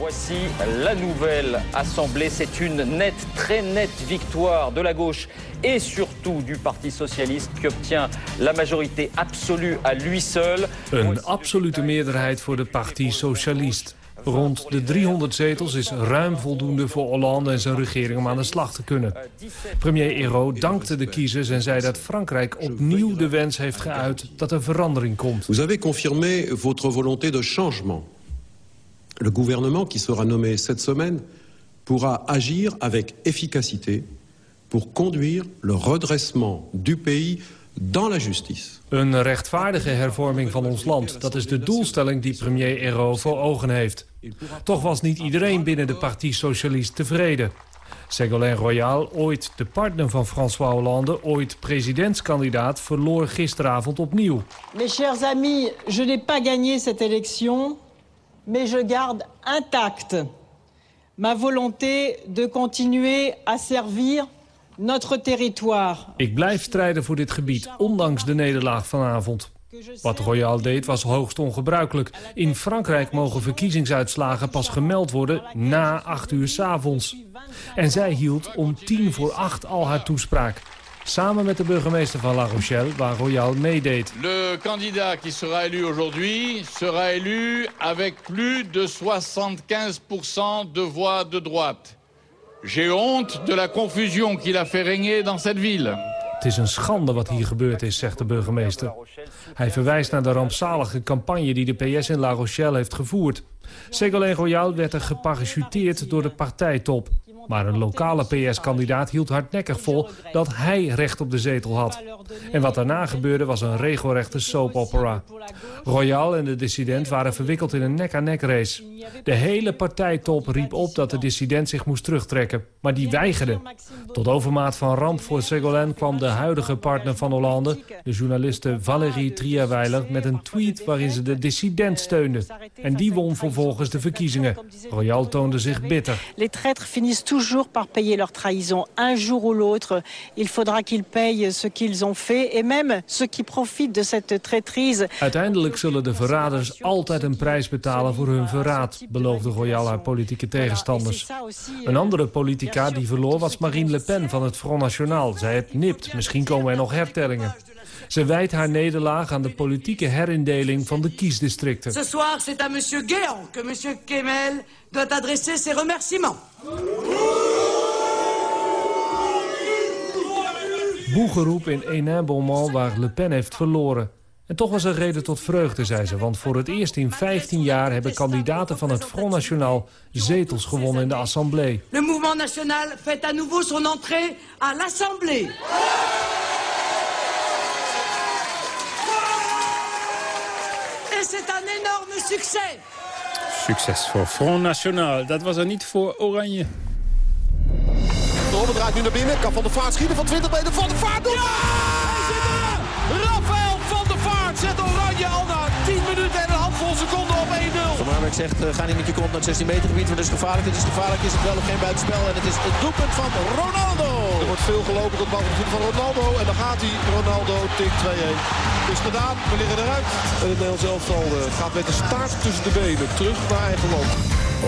Voici la nouvelle Assemblée. C'est une nette, très nette victoire de la gauche et surtout du Parti Socialiste qui obtient la majorité absolue à lui seul. Een absolute meerderheid voor de Parti Socialiste. Rond de 300 zetels is ruim voldoende voor Hollande en zijn regering om aan de slag te kunnen. Premier Hérault dankte de kiezers en zei dat Frankrijk opnieuw de wens heeft geuit dat er verandering komt. Vous avez confirmé votre volonté de changement. Le gouvernement qui sera nommé cette semaine pourra agir avec efficacité pour conduire le redressement du pays dans la justice. Een rechtvaardige hervorming van ons land. Dat is de doelstelling die premier Ero voor ogen heeft. Toch was niet iedereen binnen de Parti Socialiste tevreden. Ségolène Royal, ooit de partner van François Hollande... ooit presidentskandidaat, verloor gisteravond opnieuw. Mes chers amis, je n'ai pas gagné cette élection, mais je garde intacte ma volonté de continuer à servir notre territoire. Ik blijf strijden voor dit gebied, ondanks de nederlaag vanavond. Wat Royal deed was hoogst ongebruikelijk. In Frankrijk mogen verkiezingsuitslagen pas gemeld worden na 8 uur 's avonds. En zij hield om tien voor acht al haar toespraak. Samen met de burgemeester van La Rochelle, waar Royal meedeed. Le candidat qui sera élu aujourd'hui sera élu avec plus de 75% de voix de droite. J'ai honte de la confusion qu'il a fait régner dans cette ville. Het is een schande wat hier gebeurd is, zegt de burgemeester. Hij verwijst naar de rampzalige campagne die de PS in La Rochelle heeft gevoerd. Ségolène Royal werd er geparachuteerd door de partijtop. Maar een lokale PS-kandidaat hield hardnekkig vol dat hij recht op de zetel had. En wat daarna gebeurde was een regelrechte soap-opera. Royal en de dissident waren verwikkeld in een nek-aan-nek race. De hele partijtop riep op dat de dissident zich moest terugtrekken. Maar die weigerde. Tot overmaat van ramp voor Ségolène kwam de huidige partner van Hollande... de journaliste Valérie Triaweiler met een tweet waarin ze de dissident steunde. En die won vervolgens de verkiezingen. Royal toonde zich bitter. Toujours par payer leur trahison. Un jour ou l'autre, il faudra qu'ils payent ce qu'ils ont fait. Et même ceux qui profitent de cette traîtrise. Uiteindelijk zullen de verraders altijd een prijs betalen voor hun verraad, beloofde Royal haar politieke tegenstanders. Een andere politica die verloor was Marine Le Pen van het Front National. Zij het nipt, misschien komen er nog hertellingen. Ze wijt haar nederlaag aan de politieke herindeling van de kiesdistricten. Ce soir, c'est à monsieur Guéant que monsieur Kemel doit adresser ses remerciements. Boegeroep in Hénin-Beaumont waar Le Pen heeft verloren. En toch was er reden tot vreugde, zei ze. Want voor het eerst in 15 jaar hebben kandidaten van het Front National zetels gewonnen in de Assemblée. Le mouvement national fait à nouveau son entrée à l'Assemblée. Et c'est un énorme succès. Succes voor Front National. Dat was er niet voor Oranje. Robben draait nu naar binnen. Kan Van der Vaart schieten van 20 meter. Van der Vaart doet... Ja! Hij zit er! Rafael van der Vaart zet Oranje al na 10 minuten seconden op 1-0. Van Marwijk zegt, uh, ga niet met je kont naar het 16 meter gebied. Want het is gevaarlijk, het is gevaarlijk. Is het wel of geen buitenspel? En het is het doelpunt van Ronaldo. Er wordt veel gelopen tot bal van Ronaldo. En dan gaat hij. Ronaldo tik 2-1. Het is gedaan, we liggen eruit. En het Nederlands elftal uh, gaat met de staart tussen de benen terug naar eigen land.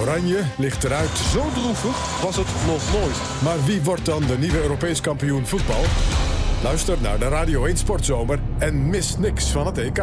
Oranje ligt eruit. Zo droevig was het nog nooit. Maar wie wordt dan de nieuwe Europees kampioen voetbal? Luister naar de Radio 1 Sportzomer en mis niks van het EK.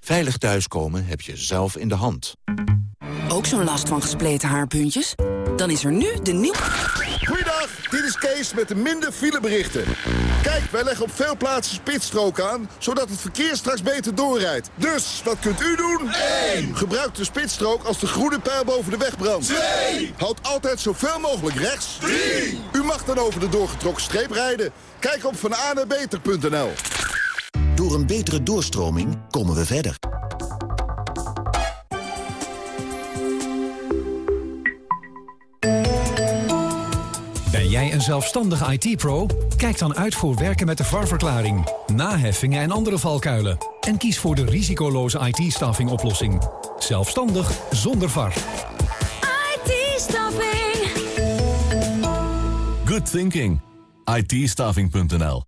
Veilig thuiskomen heb je zelf in de hand. Ook zo'n last van gespleten haarpuntjes? Dan is er nu de nieuw... Goeiedag, dit is Kees met de minder fileberichten. Kijk, wij leggen op veel plaatsen spitsstrook aan... zodat het verkeer straks beter doorrijdt. Dus, wat kunt u doen? 1. Gebruik de spitsstrook als de groene pijl boven de weg brandt. 2. Houd altijd zoveel mogelijk rechts. 3. U mag dan over de doorgetrokken streep rijden. Kijk op vananebeter.nl. Door een betere doorstroming komen we verder. Ben jij een zelfstandige IT-pro? Kijk dan uit voor werken met de VAR-verklaring, naheffingen en andere valkuilen. En kies voor de risicoloze IT-staffing oplossing. Zelfstandig zonder VAR. IT-staffing. Good thinking. it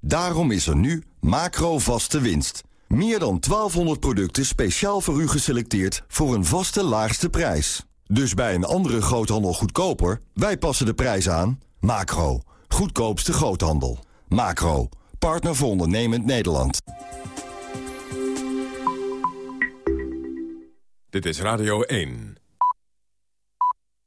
Daarom is er nu macro vaste winst. Meer dan 1200 producten speciaal voor u geselecteerd voor een vaste laagste prijs. Dus bij een andere groothandel goedkoper, wij passen de prijs aan. Macro, goedkoopste groothandel. Macro, partner voor ondernemend Nederland. Dit is Radio 1.